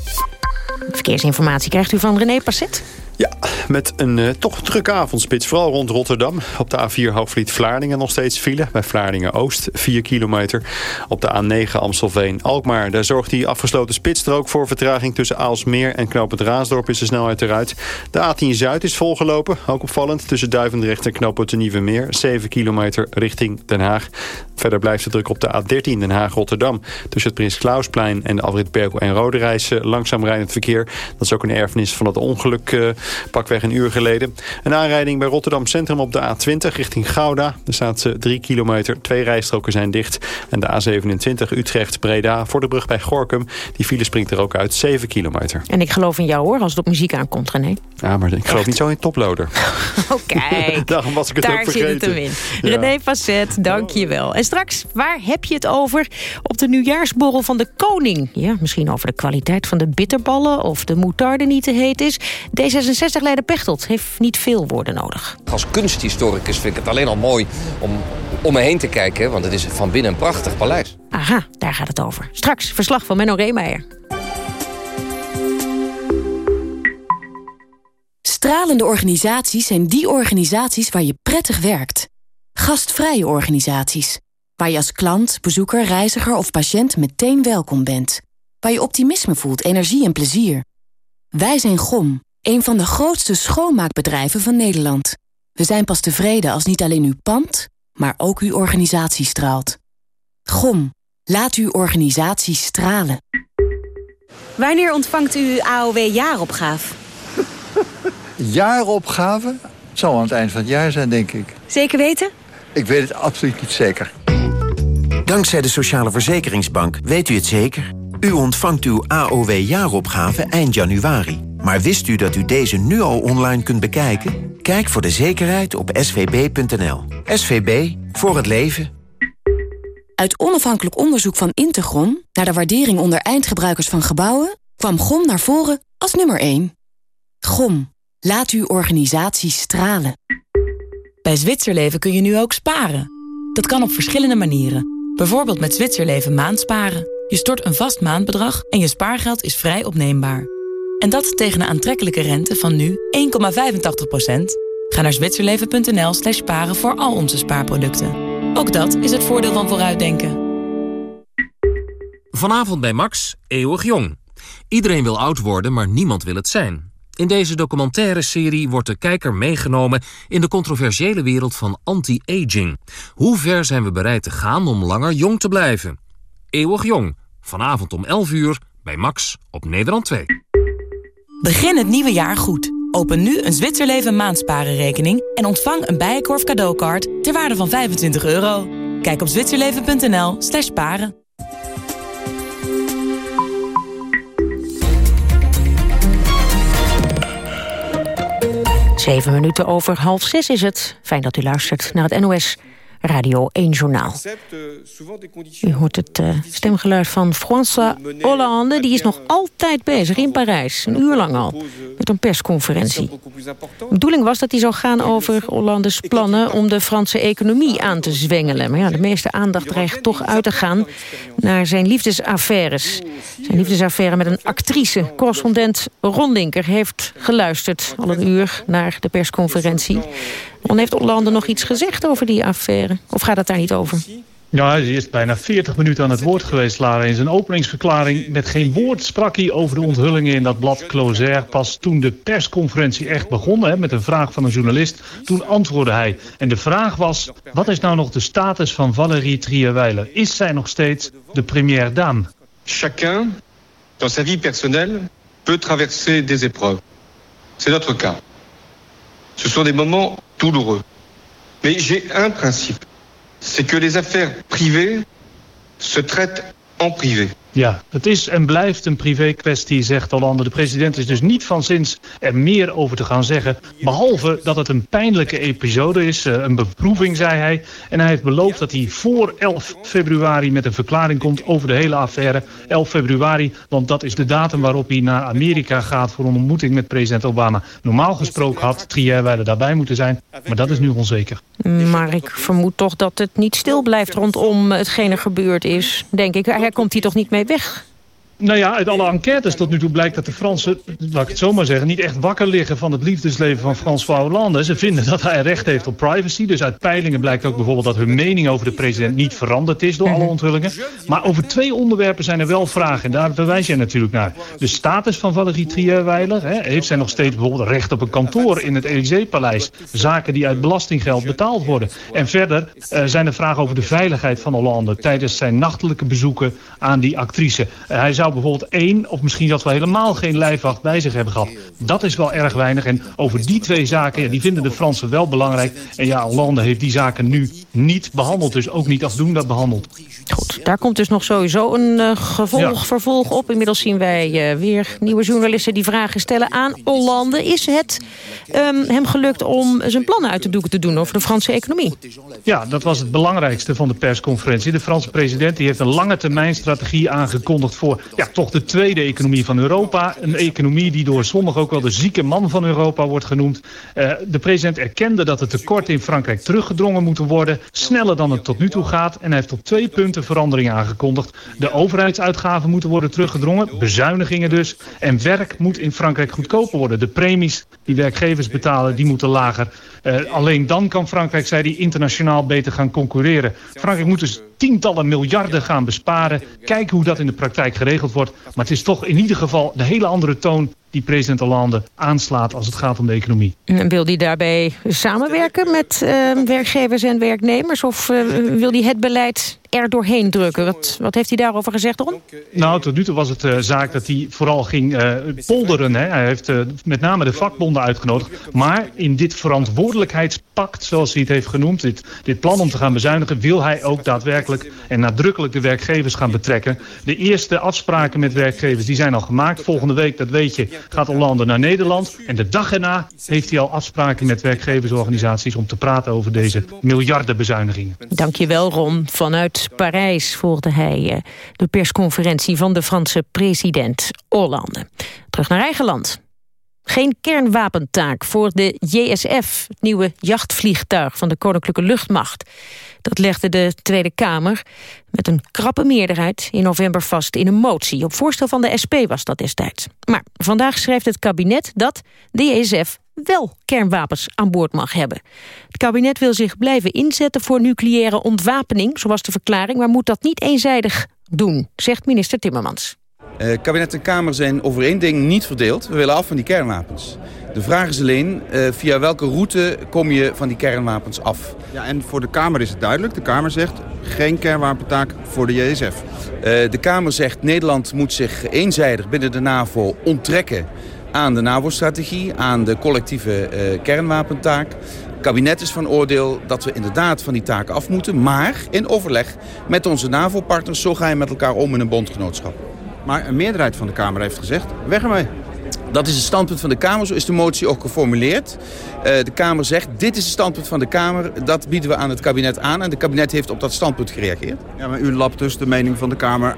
Verkeersinformatie krijgt u van René Passet. Ja, met een uh, toch drukke avondspits. Vooral rond Rotterdam. Op de A4 Hoofdvliet-Vlaardingen nog steeds file. Bij Vlaardingen-Oost 4 kilometer. Op de A9 Amstelveen-Alkmaar. Daar zorgt die afgesloten spitsstrook voor vertraging... tussen Aalsmeer en Knoopend Raasdorp is de snelheid eruit. De A10 Zuid is volgelopen. Ook opvallend. Tussen Duivendrecht en Knoopend Nieuwe Meer. 7 kilometer richting Den Haag. Verder blijft de druk op de A13 Den Haag-Rotterdam. Tussen het Prins Klausplein en de Alfred Berkel en Rode Reis... langzaam rijdend verkeer. Dat is ook een erfenis van het ongeluk... Uh, pakweg een uur geleden. Een aanrijding bij Rotterdam Centrum op de A20 richting Gouda. Er staat ze 3 kilometer, twee rijstroken zijn dicht. En de A27 Utrecht-Breda voor de brug bij Gorkum. Die file springt er ook uit, 7 kilometer. En ik geloof in jou hoor, als het op muziek aankomt, René. Ja, maar ik geloof niet zo in toploader. Oh, kijk. Daarom was ik het Daar ook vergeten. zit het hem in. Ja. René Facet, dank je wel. En straks, waar heb je het over? Op de nieuwjaarsborrel van de koning. Ja, misschien over de kwaliteit van de bitterballen... of de moutarde niet te heet is. D66-leider Pechtold heeft niet veel woorden nodig. Als kunsthistoricus vind ik het alleen al mooi om om me heen te kijken... want het is van binnen een prachtig paleis. Aha, daar gaat het over. Straks verslag van Menno Reemeijer. Stralende organisaties zijn die organisaties waar je prettig werkt. Gastvrije organisaties. Waar je als klant, bezoeker, reiziger of patiënt meteen welkom bent. Waar je optimisme voelt, energie en plezier. Wij zijn GOM, een van de grootste schoonmaakbedrijven van Nederland. We zijn pas tevreden als niet alleen uw pand, maar ook uw organisatie straalt. GOM, laat uw organisatie stralen. Wanneer ontvangt u AOW-jaaropgave? Jaaropgave? Zal aan het eind van het jaar zijn, denk ik. Zeker weten? Ik weet het absoluut niet zeker. Dankzij de Sociale Verzekeringsbank weet u het zeker. U ontvangt uw AOW-jaaropgave eind januari. Maar wist u dat u deze nu al online kunt bekijken? Kijk voor de zekerheid op svb.nl. SVB, voor het leven. Uit onafhankelijk onderzoek van Intergrom... naar de waardering onder eindgebruikers van gebouwen... kwam GOM naar voren als nummer 1. GOM, laat uw organisatie stralen. Bij Zwitserleven kun je nu ook sparen. Dat kan op verschillende manieren. Bijvoorbeeld met Zwitserleven maandsparen. Je stort een vast maandbedrag en je spaargeld is vrij opneembaar. En dat tegen een aantrekkelijke rente van nu 1,85%. Ga naar zwitserleven.nl slash sparen voor al onze spaarproducten. Ook dat is het voordeel van vooruitdenken. Vanavond bij Max, eeuwig jong. Iedereen wil oud worden, maar niemand wil het zijn. In deze documentaire serie wordt de kijker meegenomen in de controversiële wereld van anti-aging. Hoe ver zijn we bereid te gaan om langer jong te blijven? Eeuwig jong, vanavond om 11 uur bij Max op Nederland 2. Begin het nieuwe jaar goed. Open nu een Zwitserleven maandsparenrekening en ontvang een Bijenkorf cadeaukaart ter waarde van 25 euro. Kijk op zwitserleven.nl slash sparen. Zeven minuten over half zes is het. Fijn dat u luistert naar het NOS Radio 1 Journaal. U hoort het uh, stemgeluid van François Hollande. Die is nog altijd bezig in Parijs, een uur lang al, met een persconferentie. De bedoeling was dat hij zou gaan over Hollandes plannen... om de Franse economie aan te zwengelen. Maar ja, de meeste aandacht dreigt toch uit te gaan naar zijn liefdesaffaires. Zijn liefdesaffaire met een actrice. Correspondent Rondinker heeft geluisterd al een uur naar de persconferentie. Dan heeft Hollande nog iets gezegd over die affaire? Of gaat het daar niet over? Ja, hij is bijna 40 minuten aan het woord geweest, Lara. In zijn openingsverklaring met geen woord sprak hij over de onthullingen in dat blad Closer. Pas toen de persconferentie echt begon, hè, met een vraag van een journalist, toen antwoordde hij. En de vraag was, wat is nou nog de status van Valérie Trierweiler? Is zij nog steeds de première dame? Chacun, dans sa vie personnelle, peut traverser des épreuves. C'est notre cas. Ce sont des moments douloureux. Mais j'ai un principe, c'est que les affaires privées se traitent en privé. Ja, het is en blijft een privé kwestie, zegt Hollande. De president is dus niet van zins er meer over te gaan zeggen. Behalve dat het een pijnlijke episode is, eh, een beproeving, zei hij. En hij heeft beloofd dat hij voor 11 februari met een verklaring komt over de hele affaire. 11 februari, want dat is de datum waarop hij naar Amerika gaat voor een ontmoeting met president Obama. Normaal gesproken had Trierweiler daarbij moeten zijn, maar dat is nu onzeker. Maar ik vermoed toch dat het niet stil blijft rondom hetgene er gebeurd is, denk ik. Hij komt hier toch niet mee weg? Nou ja, uit alle enquêtes tot nu toe blijkt dat de Fransen, laat ik het zo maar zeggen, niet echt wakker liggen van het liefdesleven van François Hollande. Ze vinden dat hij recht heeft op privacy. Dus uit peilingen blijkt ook bijvoorbeeld dat hun mening over de president niet veranderd is door alle onthullingen. Maar over twee onderwerpen zijn er wel vragen en daar verwijs jij natuurlijk naar. De status van Valérie Trierweiler. Heeft zij nog steeds bijvoorbeeld recht op een kantoor in het Élysée-paleis? Zaken die uit belastinggeld betaald worden. En verder uh, zijn er vragen over de veiligheid van Hollande tijdens zijn nachtelijke bezoeken aan die actrice. Uh, hij zou bijvoorbeeld één of misschien dat we helemaal geen lijfwacht bij zich hebben gehad. Dat is wel erg weinig. En over die twee zaken, ja, die vinden de Fransen wel belangrijk. En ja, Hollande heeft die zaken nu niet behandeld. Dus ook niet afdoende behandeld. Goed, daar komt dus nog sowieso een uh, gevolg, vervolg op. Inmiddels zien wij uh, weer nieuwe journalisten die vragen stellen aan Hollande. Is het um, hem gelukt om zijn plannen uit de doeken te doen over de Franse economie? Ja, dat was het belangrijkste van de persconferentie. De Franse president die heeft een lange termijn strategie aangekondigd voor ja, toch de tweede economie van Europa. Een economie die door sommigen ook wel de zieke man van Europa wordt genoemd. Uh, de president erkende dat het tekort in Frankrijk teruggedrongen moet worden. Sneller dan het tot nu toe gaat. En hij heeft op twee punten verandering aangekondigd. De overheidsuitgaven moeten worden teruggedrongen. Bezuinigingen dus. En werk moet in Frankrijk goedkoper worden. De premies die werkgevers betalen, die moeten lager. Uh, alleen dan kan Frankrijk, zei hij, internationaal beter gaan concurreren. Frankrijk moet dus tientallen miljarden gaan besparen. Kijken hoe dat in de praktijk geregeld wordt. Maar het is toch in ieder geval de hele andere toon die president Hollande aanslaat als het gaat om de economie. En wil hij daarbij samenwerken met uh, werkgevers en werknemers? Of uh, wil hij het beleid er doorheen drukken? Wat, wat heeft hij daarover gezegd, Ron? Nou, tot nu toe was het uh, zaak dat hij vooral ging uh, polderen. Hè. Hij heeft met name de vakbonden uitgenodigd. Maar in dit verantwoordelijkheidspact, zoals hij het heeft genoemd... Dit, dit plan om te gaan bezuinigen... wil hij ook daadwerkelijk en nadrukkelijk de werkgevers gaan betrekken. De eerste afspraken met werkgevers die zijn al gemaakt. Volgende week, dat weet je, gaat Hollande naar Nederland. En de dag erna heeft hij al afspraken met werkgeversorganisaties... om te praten over deze miljardenbezuinigingen. Dankjewel, Ron. Vanuit Parijs volgde hij de persconferentie van de Franse president Hollande. Terug naar eigen land. Geen kernwapentaak voor de JSF, het nieuwe jachtvliegtuig van de Koninklijke Luchtmacht. Dat legde de Tweede Kamer met een krappe meerderheid in november vast in een motie. Op voorstel van de SP was dat destijds. Maar vandaag schrijft het kabinet dat de JSF wel kernwapens aan boord mag hebben. Het kabinet wil zich blijven inzetten voor nucleaire ontwapening, zoals de verklaring, maar moet dat niet eenzijdig doen, zegt minister Timmermans. Uh, kabinet en Kamer zijn over één ding niet verdeeld. We willen af van die kernwapens. De vraag is alleen, uh, via welke route kom je van die kernwapens af? Ja, en voor de Kamer is het duidelijk. De Kamer zegt geen kernwapentaak voor de JSF. Uh, de Kamer zegt Nederland moet zich eenzijdig binnen de NAVO onttrekken aan de NAVO-strategie, aan de collectieve kernwapentaak. Het kabinet is van oordeel dat we inderdaad van die taken af moeten... maar in overleg met onze NAVO-partners, zo ga je met elkaar om in een bondgenootschap. Maar een meerderheid van de Kamer heeft gezegd, weg ermee. Dat is het standpunt van de Kamer, zo is de motie ook geformuleerd. Uh, de Kamer zegt, dit is het standpunt van de Kamer, dat bieden we aan het kabinet aan. En de kabinet heeft op dat standpunt gereageerd. Ja, maar u lapt dus de mening van de Kamer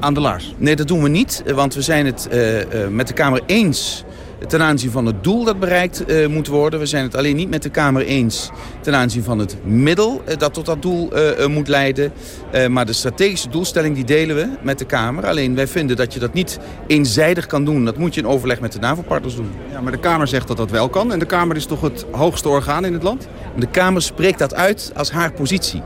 aan de laars? Nee, dat doen we niet, want we zijn het uh, uh, met de Kamer eens ten aanzien van het doel dat bereikt uh, moet worden. We zijn het alleen niet met de Kamer eens ten aanzien van het middel uh, dat tot dat doel uh, moet leiden. maar de strategische doelstelling die delen we met de Kamer. Alleen wij vinden dat je dat niet eenzijdig kan doen. Dat moet je in overleg met de NAVO-partners doen. Ja, maar de Kamer zegt dat dat wel kan. En de Kamer is toch het hoogste orgaan in het land? De Kamer spreekt dat uit als haar positie.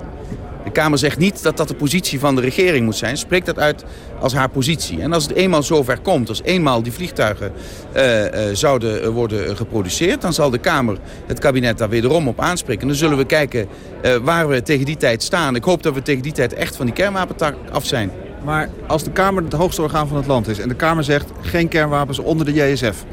De Kamer zegt niet dat dat de positie van de regering moet zijn. Spreekt dat uit als haar positie. En als het eenmaal zover komt, als eenmaal die vliegtuigen uh, uh, zouden worden geproduceerd... dan zal de Kamer het kabinet daar wederom op aanspreken. En dan zullen we kijken uh, waar we tegen die tijd staan. Ik hoop dat we tegen die tijd echt van die kernwapentak af zijn. Maar als de Kamer het hoogste orgaan van het land is... en de Kamer zegt geen kernwapens onder de JSF...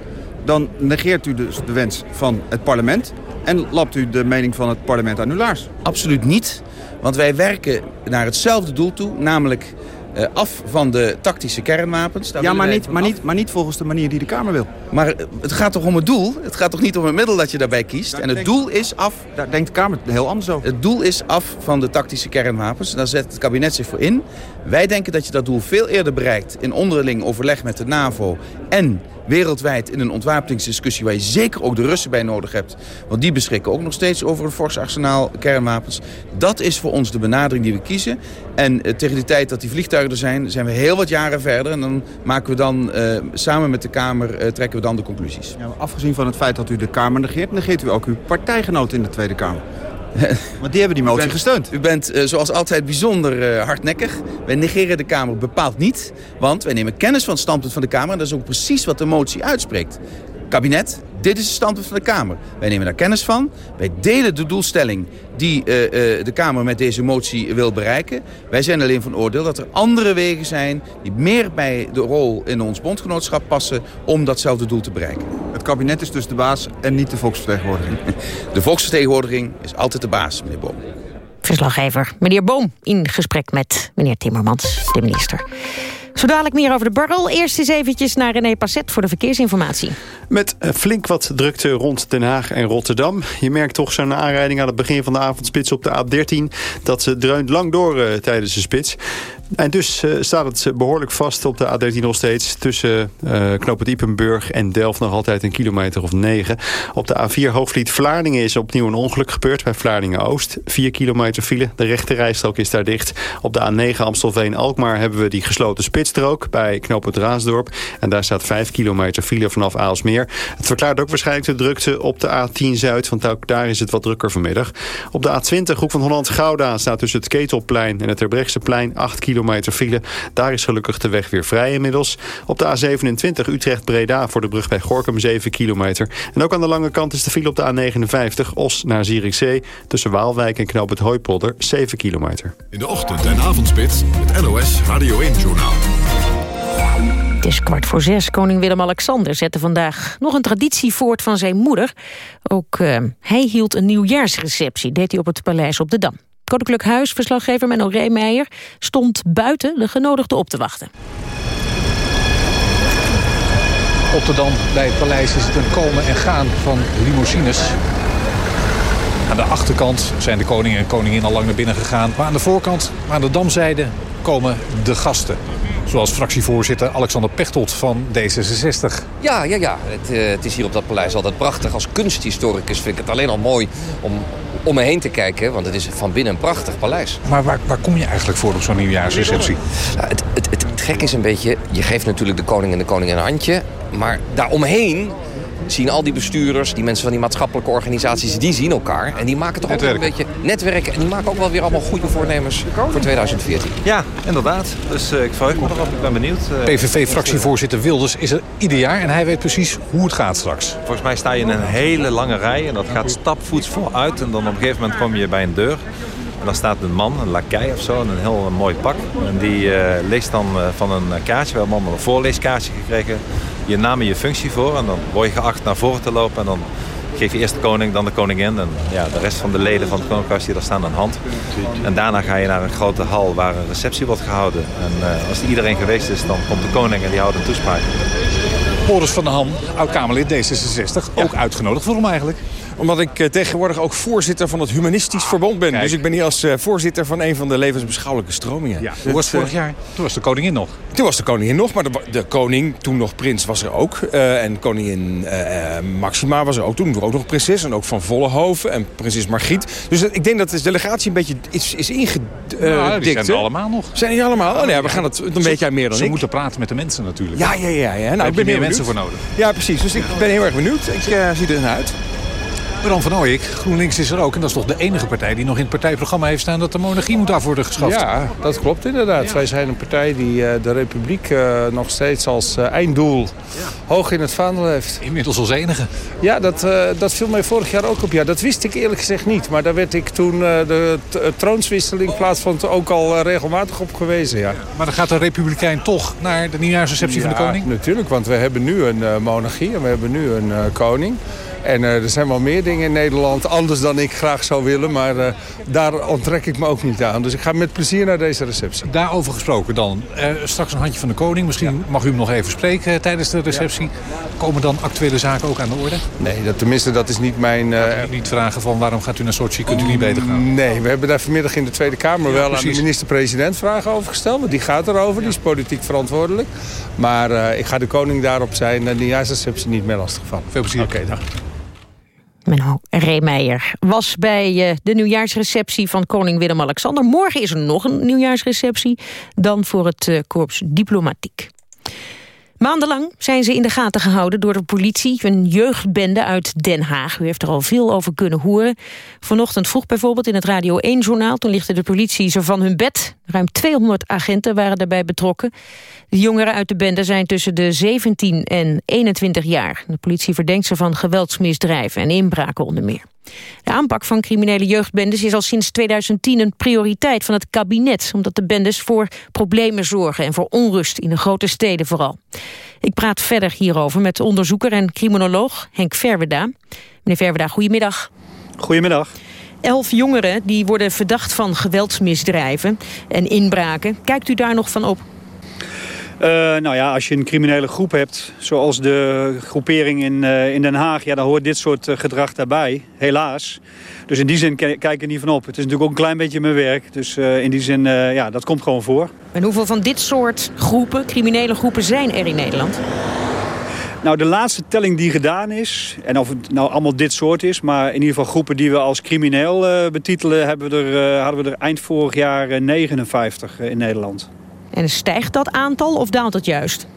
dan negeert u dus de wens van het parlement... en lapt u de mening van het parlement aan uw laars. Absoluut niet. Want wij werken naar hetzelfde doel toe, namelijk uh, af van de tactische kernwapens. Daar ja, maar niet, maar, niet, maar niet volgens de manier die de Kamer wil. Maar het gaat toch om het doel? Het gaat toch niet om het middel dat je daarbij kiest? Daar en het doel is af... Daar denkt de Kamer heel anders over. Het doel is af van de tactische kernwapens. Daar zet het kabinet zich voor in. Wij denken dat je dat doel veel eerder bereikt... in onderling overleg met de NAVO en wereldwijd in een ontwapeningsdiscussie... waar je zeker ook de Russen bij nodig hebt. Want die beschikken ook nog steeds over een fors arsenaal kernwapens. Dat is voor ons de benadering die we kiezen. En uh, tegen de tijd dat die vliegtuigen er zijn... zijn we heel wat jaren verder. En dan maken we dan uh, samen met de Kamer uh, trekken we dan de conclusies. Ja, afgezien van het feit dat u de Kamer negeert... negeert u ook uw partijgenoot in de Tweede Kamer. Want die hebben die motie u bent, gesteund. U bent uh, zoals altijd bijzonder uh, hardnekkig. Wij negeren de Kamer bepaald niet. Want wij nemen kennis van het standpunt van de Kamer. En dat is ook precies wat de motie uitspreekt. Kabinet, dit is het standpunt van de Kamer. Wij nemen daar kennis van. Wij delen de doelstelling die uh, uh, de Kamer met deze motie wil bereiken. Wij zijn alleen van oordeel dat er andere wegen zijn... die meer bij de rol in ons bondgenootschap passen... om datzelfde doel te bereiken. Het kabinet is dus de baas en niet de volksvertegenwoordiging? De volksvertegenwoordiging is altijd de baas, meneer Boom. Verslaggever meneer Boom in gesprek met meneer Timmermans, de minister. Zo dadelijk meer over de barrel. Eerst eens eventjes naar René Passet voor de verkeersinformatie. Met flink wat drukte rond Den Haag en Rotterdam. Je merkt toch zo'n aanrijding aan het begin van de avondspits op de A13... dat ze dreunt lang door uh, tijdens de spits. En dus uh, staat het behoorlijk vast op de A13 nog steeds... tussen uh, knooppunt Ippenburg en Delft nog altijd een kilometer of negen. Op de A4 Hoofdvliet-Vlaardingen is opnieuw een ongeluk gebeurd... bij Vlaardingen-Oost. 4 kilometer file, de rechte rijstrook is daar dicht. Op de A9 Amstelveen-Alkmaar hebben we die gesloten spitsstrook... bij knooppunt Raasdorp. En daar staat 5 kilometer file vanaf Aalsmeer. Het verklaart ook waarschijnlijk de drukte op de A10 Zuid... want daar is het wat drukker vanmiddag. Op de A20 Hoek van Holland-Gouda staat tussen het Ketelplein... en het Terbrechtseplein 8 kilometer file. Daar is gelukkig de weg weer vrij inmiddels. Op de A27 Utrecht-Breda voor de brug bij Gorkum 7 kilometer. En ook aan de lange kant is de file op de A59 Os naar Zierikzee... tussen Waalwijk en Knoop het Hooipolder 7 kilometer. In de ochtend- en avondspits het NOS Radio 1-journaal. Het is kwart voor zes. Koning Willem-Alexander zette vandaag nog een traditie voort van zijn moeder. Ook uh, hij hield een nieuwjaarsreceptie, deed hij op het paleis op de Dam. Koninklijk Huis, verslaggever Menno Reemeijer... stond buiten de genodigden op te wachten. Op de Dam bij het paleis is het een komen en gaan van limousines. Aan de achterkant zijn de koning en koningin al lang naar binnen gegaan. Maar aan de voorkant, aan de Damzijde, komen de gasten. Zoals fractievoorzitter Alexander Pechtold van D66. Ja, ja, ja. Het, uh, het, is hier op dat paleis altijd prachtig. Als kunsthistoricus vind ik het alleen al mooi om om me heen te kijken. Want het is van binnen een prachtig paleis. Maar waar, waar kom je eigenlijk voor op zo'n nieuwjaarsreceptie? Nou, het, het, het, het gek is een beetje, je geeft natuurlijk de koning en de koningin een handje. Maar daaromheen zien al die bestuurders, die mensen van die maatschappelijke organisaties, die zien elkaar. En die maken toch ook een beetje netwerken. En die maken ook wel weer allemaal goede voornemens voor 2014. Ja, inderdaad. Dus uh, ik verheug me erop. Ik ben benieuwd. Uh, PVV-fractievoorzitter Wilders is er ieder jaar en hij weet precies hoe het gaat straks. Volgens mij sta je in een hele lange rij en dat gaat stapvoets vooruit. En dan op een gegeven moment kom je bij een deur. En dan staat een man, een lakij of zo, in een heel mooi pak. En die uh, leest dan van een kaartje. We hebben allemaal een voorleeskaartje gekregen je naam en je functie voor. En dan word je geacht naar voren te lopen. En dan geef je eerst de koning, dan de koningin. En ja, de rest van de leden van het koninkhuis die daar staan aan hand. En daarna ga je naar een grote hal waar een receptie wordt gehouden. En uh, als iedereen geweest is, dan komt de koning en die houdt een toespraak. Boris van der Ham, oud-Kamerlid D66, ook uitgenodigd. Waarom eigenlijk? Omdat ik uh, tegenwoordig ook voorzitter van het Humanistisch Verbond ben. Kijk. Dus ik ben hier als uh, voorzitter van een van de levensbeschouwelijke stromingen. Ja, hoe was het vorig jaar? Toen was de koningin nog. Toen was de koningin nog, maar de, de koning, toen nog prins, was er ook. Uh, en koningin Maxima was er ook. Toen ook nog prinses en ook van Vollenhoven en prinses Margriet. Dus ik denk dat de delegatie een beetje is, is ingedikt. Nou, die zijn er allemaal nog. Zijn die allemaal? Oh, nee, we gaan het, dan weet jij meer dan Ze ik. moeten praten met de mensen natuurlijk. Ja, ja, ja. ja. Nou, Daar ik ben meer mensen voor nodig. Ja, precies. Dus ik ben heel erg benieuwd. Ik uh, zie er naar uit. Bram van Ooyek, GroenLinks is er ook. En dat is toch de enige partij die nog in het partijprogramma heeft staan... dat de monarchie moet af worden geschaft. Ja, dat klopt inderdaad. Wij zijn een partij die uh, de republiek uh, nog steeds als uh, einddoel ja. hoog in het vaandel heeft. Inmiddels als enige. Ja, dat, dat viel mij vorig jaar ook op. Ja, dat wist ik eerlijk gezegd niet. Maar daar werd ik toen de troonswisseling plaatsvond ook al regelmatig op gewezen. Ja. Maar dan gaat de republikein toch naar de nieuwjaarsreceptie ja, van de koning? natuurlijk. Want we hebben nu een monarchie en we hebben nu een koning. En uh, er zijn wel meer dingen in Nederland anders dan ik graag zou willen. Maar uh, daar onttrek ik me ook niet aan. Dus ik ga met plezier naar deze receptie. Daarover gesproken dan. Uh, straks een handje van de koning. Misschien ja. mag u hem nog even spreken tijdens de receptie. Komen dan actuele zaken ook aan de orde? Nee, dat, tenminste dat is niet mijn... Gaat u niet vragen van waarom gaat u naar Sochi? Kunt u niet beter gaan? Nee, we hebben daar vanmiddag in de Tweede Kamer wel precies. aan de minister-president vragen over gesteld. Want die gaat erover, die is politiek verantwoordelijk. Maar ik ga de koning daarop zijn nieuwjaarsreceptie niet meer lastigvallen. Veel plezier. Oké, okay, dag. Menno Reemeijer was bij uh, de nieuwjaarsreceptie van koning Willem-Alexander. Morgen is er nog een nieuwjaarsreceptie, dan voor het uh, korps diplomatiek. Maandenlang zijn ze in de gaten gehouden door de politie. Een jeugdbende uit Den Haag. U heeft er al veel over kunnen horen. Vanochtend vroeg bijvoorbeeld in het Radio 1-journaal... toen lichtte de politie ze van hun bed. Ruim 200 agenten waren daarbij betrokken. De jongeren uit de bende zijn tussen de 17 en 21 jaar. De politie verdenkt ze van geweldsmisdrijven en inbraken onder meer. De aanpak van criminele jeugdbendes is al sinds 2010 een prioriteit van het kabinet, omdat de bendes voor problemen zorgen en voor onrust in de grote steden vooral. Ik praat verder hierover met onderzoeker en criminoloog Henk Verweda. Meneer Verweda, goedemiddag. Goedemiddag. Elf jongeren die worden verdacht van geweldsmisdrijven en inbraken. Kijkt u daar nog van op? Nou ja, als je een criminele groep hebt, zoals de groepering in, in Den Haag... Ja, dan hoort dit soort gedrag daarbij, helaas. Dus in die zin kijk ik er niet van op. Het is natuurlijk ook een klein beetje mijn werk. Dus in die zin, ja, dat komt gewoon voor. En hoeveel van dit soort groepen, criminele groepen, zijn er in Nederland? Nou, de laatste telling die gedaan is, en of het nou allemaal dit soort is... maar in ieder geval groepen die we als crimineel uh, betitelen... Hebben we er, uh, hadden we er eind vorig jaar uh, 59 in Nederland. En stijgt dat aantal of daalt het juist?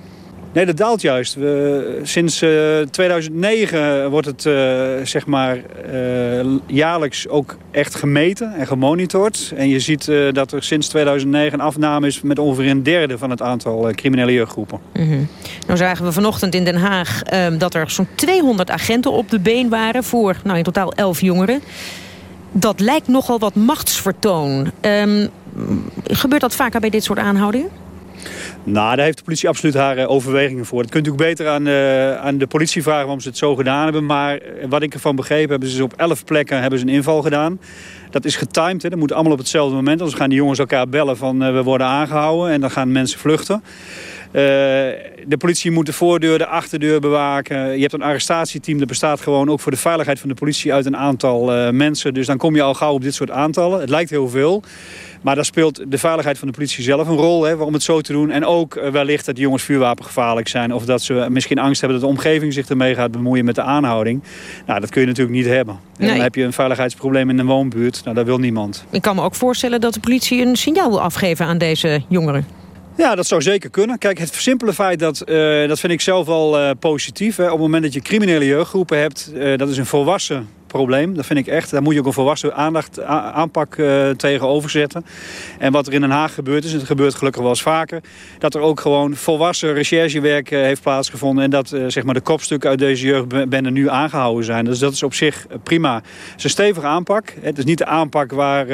Nee, dat daalt juist. We, sinds uh, 2009 wordt het uh, zeg maar, uh, jaarlijks ook echt gemeten en gemonitord. En je ziet dat er sinds 2009 een afname is met ongeveer een derde van het aantal criminele jeugdgroepen. Mm -hmm. Nou zagen we vanochtend in Den Haag dat er zo'n 200 agenten op de been waren voor nou, in totaal 11 jongeren. Dat lijkt nogal wat machtsvertoon. Um, gebeurt dat vaker bij dit soort aanhoudingen? Nou, daar heeft de politie absoluut haar uh, overwegingen voor. Dat kunt u natuurlijk beter aan, uh, aan de politie vragen waarom ze het zo gedaan hebben. Maar wat ik ervan begrepen heb, is dus op elf plekken hebben ze een inval gedaan. Dat is getimed, hè. dat moet allemaal op hetzelfde moment. Anders gaan die jongens elkaar bellen van we worden aangehouden en dan gaan mensen vluchten. De politie moet de voordeur, de achterdeur bewaken. Je hebt een arrestatieteam, dat bestaat gewoon ook voor de veiligheid van de politie uit een aantal mensen. Dus dan kom je al gauw op dit soort aantallen. Het lijkt heel veel. Maar daar speelt de veiligheid van de politie zelf een rol hè, om het zo te doen. En ook uh, wellicht dat de jongens vuurwapengevaarlijk zijn. Of dat ze misschien angst hebben dat de omgeving zich ermee gaat bemoeien met de aanhouding. Nou, dat kun je natuurlijk niet hebben. Nee. Dan heb je een veiligheidsprobleem in een woonbuurt. Nou, dat wil niemand. Ik kan me ook voorstellen dat de politie een signaal wil afgeven aan deze jongeren. Ja, dat zou zeker kunnen. Kijk, het simpele feit, dat, uh, dat vind ik zelf wel uh, positief. Hè. Op het moment dat je criminele jeugdgroepen hebt, uh, dat is een volwassen probleem. Dat vind ik echt. Daar moet je ook een volwassen aandacht, aanpak uh, tegenover zetten. En wat er in Den Haag gebeurt is, en het gebeurt gelukkig wel eens vaker... dat er ook gewoon volwassen recherchewerk uh, heeft plaatsgevonden... en dat uh, zeg maar de kopstukken uit deze jeugdbende nu aangehouden zijn. Dus dat is op zich prima. Het is een stevige aanpak. Het is niet de aanpak waar,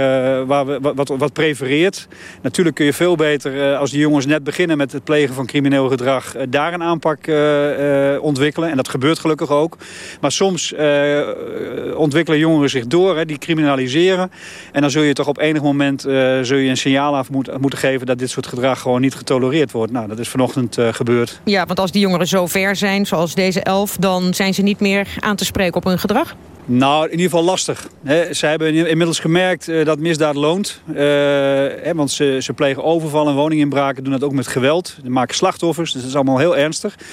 waar we, wat, wat prefereert. Natuurlijk kun je veel beter, als die jongens net beginnen... met het plegen van crimineel gedrag, daar een aanpak ontwikkelen. En dat gebeurt gelukkig ook. Maar soms ontwikkelen jongeren zich door, hè, die criminaliseren. En dan zul je toch op enig moment uh, zul je een signaal af moet, moeten geven... dat dit soort gedrag gewoon niet getolereerd wordt. Nou, dat is vanochtend uh, gebeurd. Ja, want als die jongeren zo ver zijn, zoals deze elf... dan zijn ze niet meer aan te spreken op hun gedrag? Nou, in ieder geval lastig. ze hebben inmiddels gemerkt uh, dat misdaad loont. Uh, want ze, ze plegen overval en woninginbraken, doen dat ook met geweld. Ze maken slachtoffers, dus dat is allemaal heel ernstig. Uh,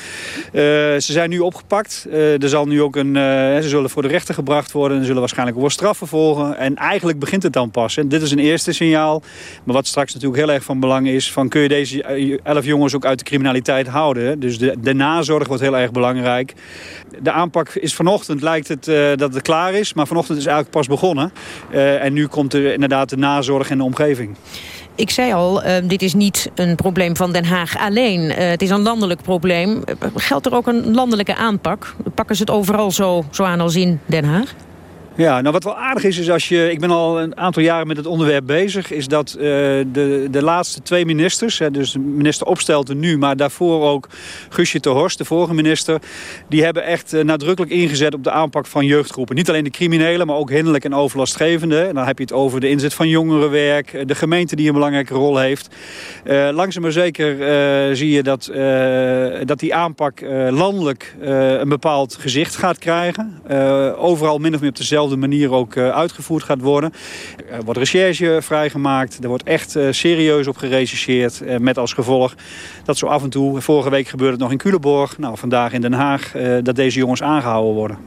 ze zijn nu opgepakt. er zal nu ook een, ze zullen voor de rechter gebracht worden. En zullen waarschijnlijk ook wel straffen volgen. En eigenlijk begint het dan pas. En dit is een eerste signaal. Maar wat straks natuurlijk heel erg van belang is... Van kun je deze elf jongens ook uit de criminaliteit houden. Dus de, de nazorg wordt heel erg belangrijk. De aanpak is vanochtend, lijkt het dat klaar is. Maar vanochtend is eigenlijk pas begonnen. Uh, en nu komt er inderdaad de nazorg en de omgeving. Ik zei al, uh, dit is niet een probleem van Den Haag alleen. Uh, het is een landelijk probleem. geldt er ook een landelijke aanpak? Pakken ze het overal zo, zo aan als in Den Haag? Ja, nou wat wel aardig is, is als je... Ik ben al een aantal jaren met het onderwerp bezig... is dat uh, de, de laatste twee ministers... Hè, dus minister Opstelten nu, maar daarvoor ook Guusje ter Horst, de vorige minister... die hebben echt uh, nadrukkelijk ingezet op de aanpak van jeugdgroepen. Niet alleen de criminelen, maar ook hinderlijk en overlastgevende. En dan heb je het over de inzet van jongerenwerk... de gemeente die een belangrijke rol heeft. Uh, langzaam maar zeker zie je dat, dat die aanpak landelijk een bepaald gezicht gaat krijgen. overal min of meer op dezelfde dezelfde manier ook uh, uitgevoerd gaat worden. Er wordt recherche vrijgemaakt. Er wordt echt uh, serieus op gerechercheerd. Uh, met als gevolg dat zo af en toe... Vorige week gebeurde het nog in Culemborg. Nou, vandaag in Den Haag. dat deze jongens aangehouden worden.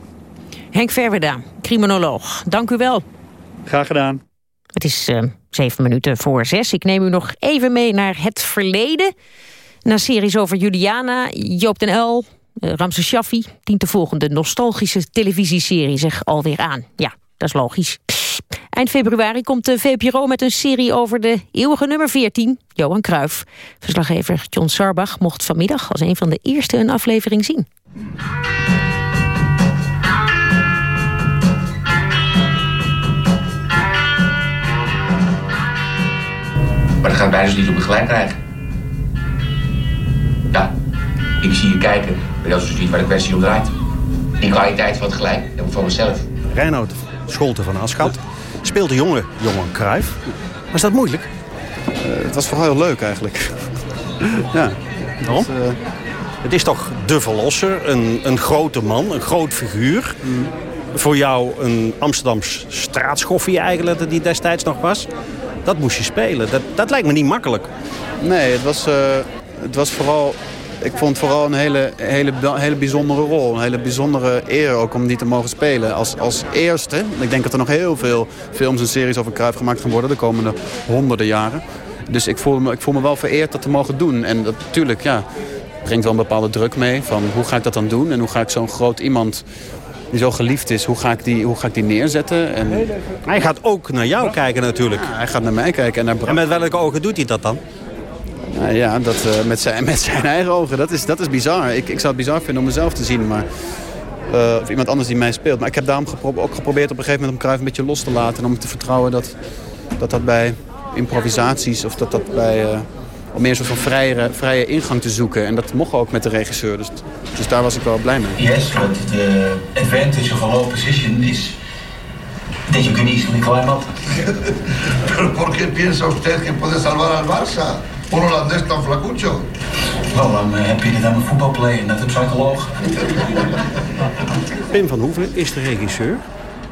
Henk Verweda, criminoloog. Dank u wel. Graag gedaan. Het is zeven minuten voor zes. Ik neem u nog even mee naar het verleden. Na series over Juliana, Joop den L, uh, Ramses Shaffi dient de volgende nostalgische televisieserie zich alweer aan. Ja, dat is logisch. Eind februari komt de VPRO met een serie over de eeuwige nummer 14, Johan Cruijff. Verslaggever John Sarbach mocht vanmiddag als een van de eerste een aflevering zien. Maar dan gaan wij dus niet op gelijk krijgen. Ja, ik zie je kijken dat is dus niet waar de kwestie om draait. Die kwaliteit van het gelijk, dat van mezelf. Reinoud Scholte van Aschat speelt de jonge Johan Cruijff. Was dat moeilijk? Uh, het was vooral heel leuk eigenlijk. ja. Waarom? het is toch de verlosser, een, een grote man, een groot figuur. Voor jou een Amsterdams straatschoffie eigenlijk, dat die destijds nog was. Dat moest je spelen. Dat, dat lijkt me niet makkelijk. Nee, het was, uh, het was vooral... Ik vond vooral een hele, hele, hele bijzondere rol. Een hele bijzondere eer ook om die te mogen spelen. Als, als eerste. Ik denk dat er nog heel veel films en series over Cruijff gemaakt gaan worden. De komende honderden jaren. Dus ik voel me, ik voel me wel vereerd dat te mogen doen. En natuurlijk, ja, brengt wel een bepaalde druk mee. Van hoe ga ik dat dan doen? En hoe ga ik zo'n groot iemand die zo geliefd is, hoe ga ik die, hoe ga ik die neerzetten? En... Hij gaat ook naar jou kijken natuurlijk. hij gaat naar mij kijken. En, naar en met welke ogen doet hij dat dan? Nou ja, dat, uh, met, zijn, met zijn eigen ogen. Dat is, dat is bizar. Ik, ik zou het bizar vinden om mezelf te zien. Maar, uh, of iemand anders die mij speelt. Maar ik heb daarom gepro ook geprobeerd op een gegeven moment om Cruijff een beetje los te laten. En om te vertrouwen dat dat, dat bij improvisaties of dat dat bij... Uh, om meer een soort van vrije, vrije ingang te zoeken. En dat mocht ook met de regisseur. Dus, dus daar was ik wel blij mee. Yes, but the advantage of a low position is that you can easily climb up. Pero ¿por qué piensa usted que puede salvar al Barça? Un holandés tan flacucho. Well, I'm uh, happy that I'm a football player, net een psycholoog. Pim van Hoeven is de regisseur.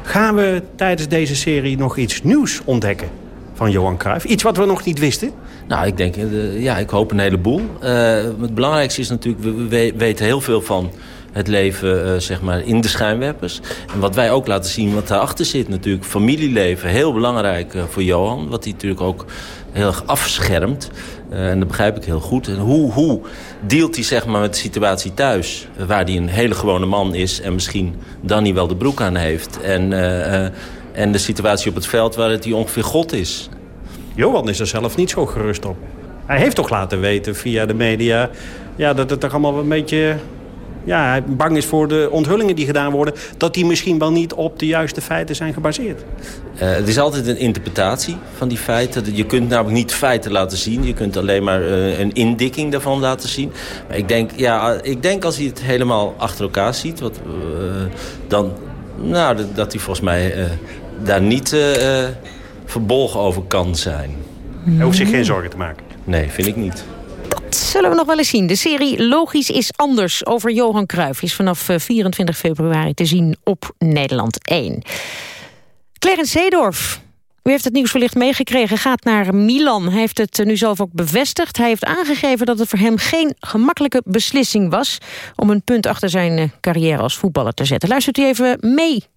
Gaan we tijdens deze serie nog iets nieuws ontdekken van Johan Cruijff? Iets wat we nog niet wisten? Nou, ik denk, ja, ik hoop een heleboel. Uh, het belangrijkste is natuurlijk, we weten heel veel van het leven uh, zeg maar in de schijnwerpers. En wat wij ook laten zien, wat daarachter zit natuurlijk. Familieleven, heel belangrijk uh, voor Johan. Wat hij natuurlijk ook heel erg afschermt. Uh, en dat begrijp ik heel goed. En hoe, hoe dealt hij zeg maar, met de situatie thuis? waar hij een hele gewone man is en misschien dan niet wel de broek aan heeft. En, en de situatie op het veld waar het hij ongeveer God is. Johan is er zelf niet zo gerust op. Hij heeft toch laten weten via de media... Ja, dat het toch allemaal een beetje... Ja, hij bang is voor de onthullingen die gedaan worden... dat die misschien wel niet op de juiste feiten zijn gebaseerd. Uh, het is altijd een interpretatie van die feiten. Je kunt namelijk niet feiten laten zien. Je kunt alleen maar uh, een indikking daarvan laten zien. Maar ik denk, ja, ik denk als hij het helemaal achter elkaar ziet... Wat, uh, dan nou, dat hij volgens mij daar niet verbolgen over kan zijn. Hij hoeft zich geen zorgen te maken. Nee, vind ik niet. Zullen we nog wel eens zien. De serie Logisch is Anders over Johan Cruijff... is vanaf 24 februari te zien op Nederland 1. Clarence Seedorf, u heeft het nieuws wellicht meegekregen, gaat naar Milan. Hij heeft het nu zelf ook bevestigd. Hij heeft aangegeven dat het voor hem geen gemakkelijke beslissing was... om een punt achter zijn carrière als voetballer te zetten. Luistert u even mee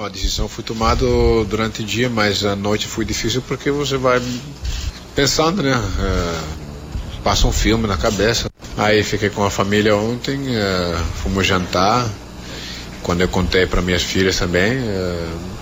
A decisão foi tomada durante o dia, mas a noite foi difícil porque você vai pensando, né? Passa um filme na cabeça. Aí fiquei com a família ontem, é, fomos jantar. Quando eu contei para minhas filhas também, é,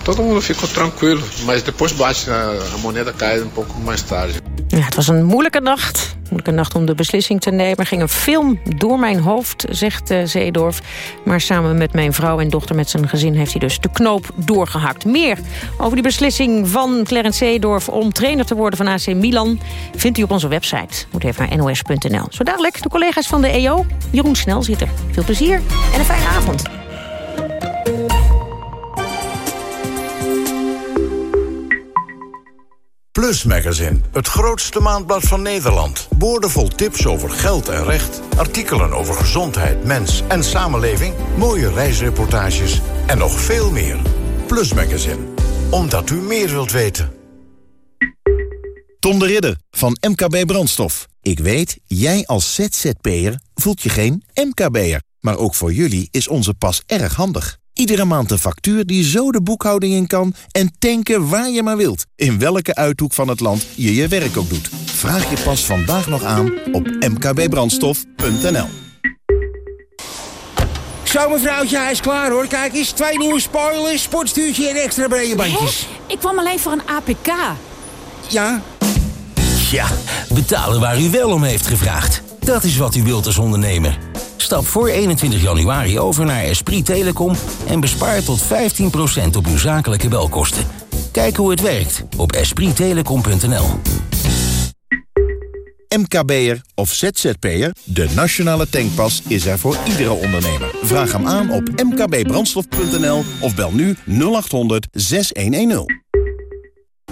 todo mundo ficou tranquilo. Mas depois bate, a, moneda cai um pouco mais tarde. Ja, het was een moeilijke nacht. Moeilijke nacht om de beslissing te nemen. Er ging een film door mijn hoofd, zegt uh, Zeedorf. Maar samen met mijn vrouw en dochter met zijn gezin... heeft hij dus de knoop doorgehakt. Meer over die beslissing van Clarence Zeedorf... om trainer te worden van AC Milan... vindt u op onze website. Moet even naar nos.nl. Zo dadelijk de collega's van de EO. Jeroen Snel zit er. Veel plezier en een fijne avond. Plus Magazine, het grootste maandblad van Nederland. Boordevol tips over geld en recht, artikelen over gezondheid, mens en samenleving, mooie reisreportages en nog veel meer. Plus Magazine, omdat u meer wilt weten. Tom de Ridder van MKB Brandstof. Ik weet, jij als ZZP'er voelt je geen MKB'er. Maar ook voor jullie is onze pas erg handig. Iedere maand een factuur die zo de boekhouding in kan... en tanken waar je maar wilt. In welke uithoek van het land je je werk ook doet. Vraag je pas vandaag nog aan op mkbbrandstof.nl. Zo mevrouwtje, hij is klaar hoor. Kijk eens, twee nieuwe spoilers, sportstuurtje en extra brede bandjes. Ik kwam alleen voor een APK. Ja? Ja, betalen waar u wel om heeft gevraagd. Dat is wat u wilt als ondernemer. Stap voor 21 januari over naar Esprit Telecom en bespaar tot 15% op uw zakelijke belkosten. Kijk hoe het werkt op esprittelecom.nl. MKB'er of ZZP'er, de nationale tankpas is er voor iedere ondernemer. Vraag hem aan op mkbbrandstof.nl of bel nu 0800 6110.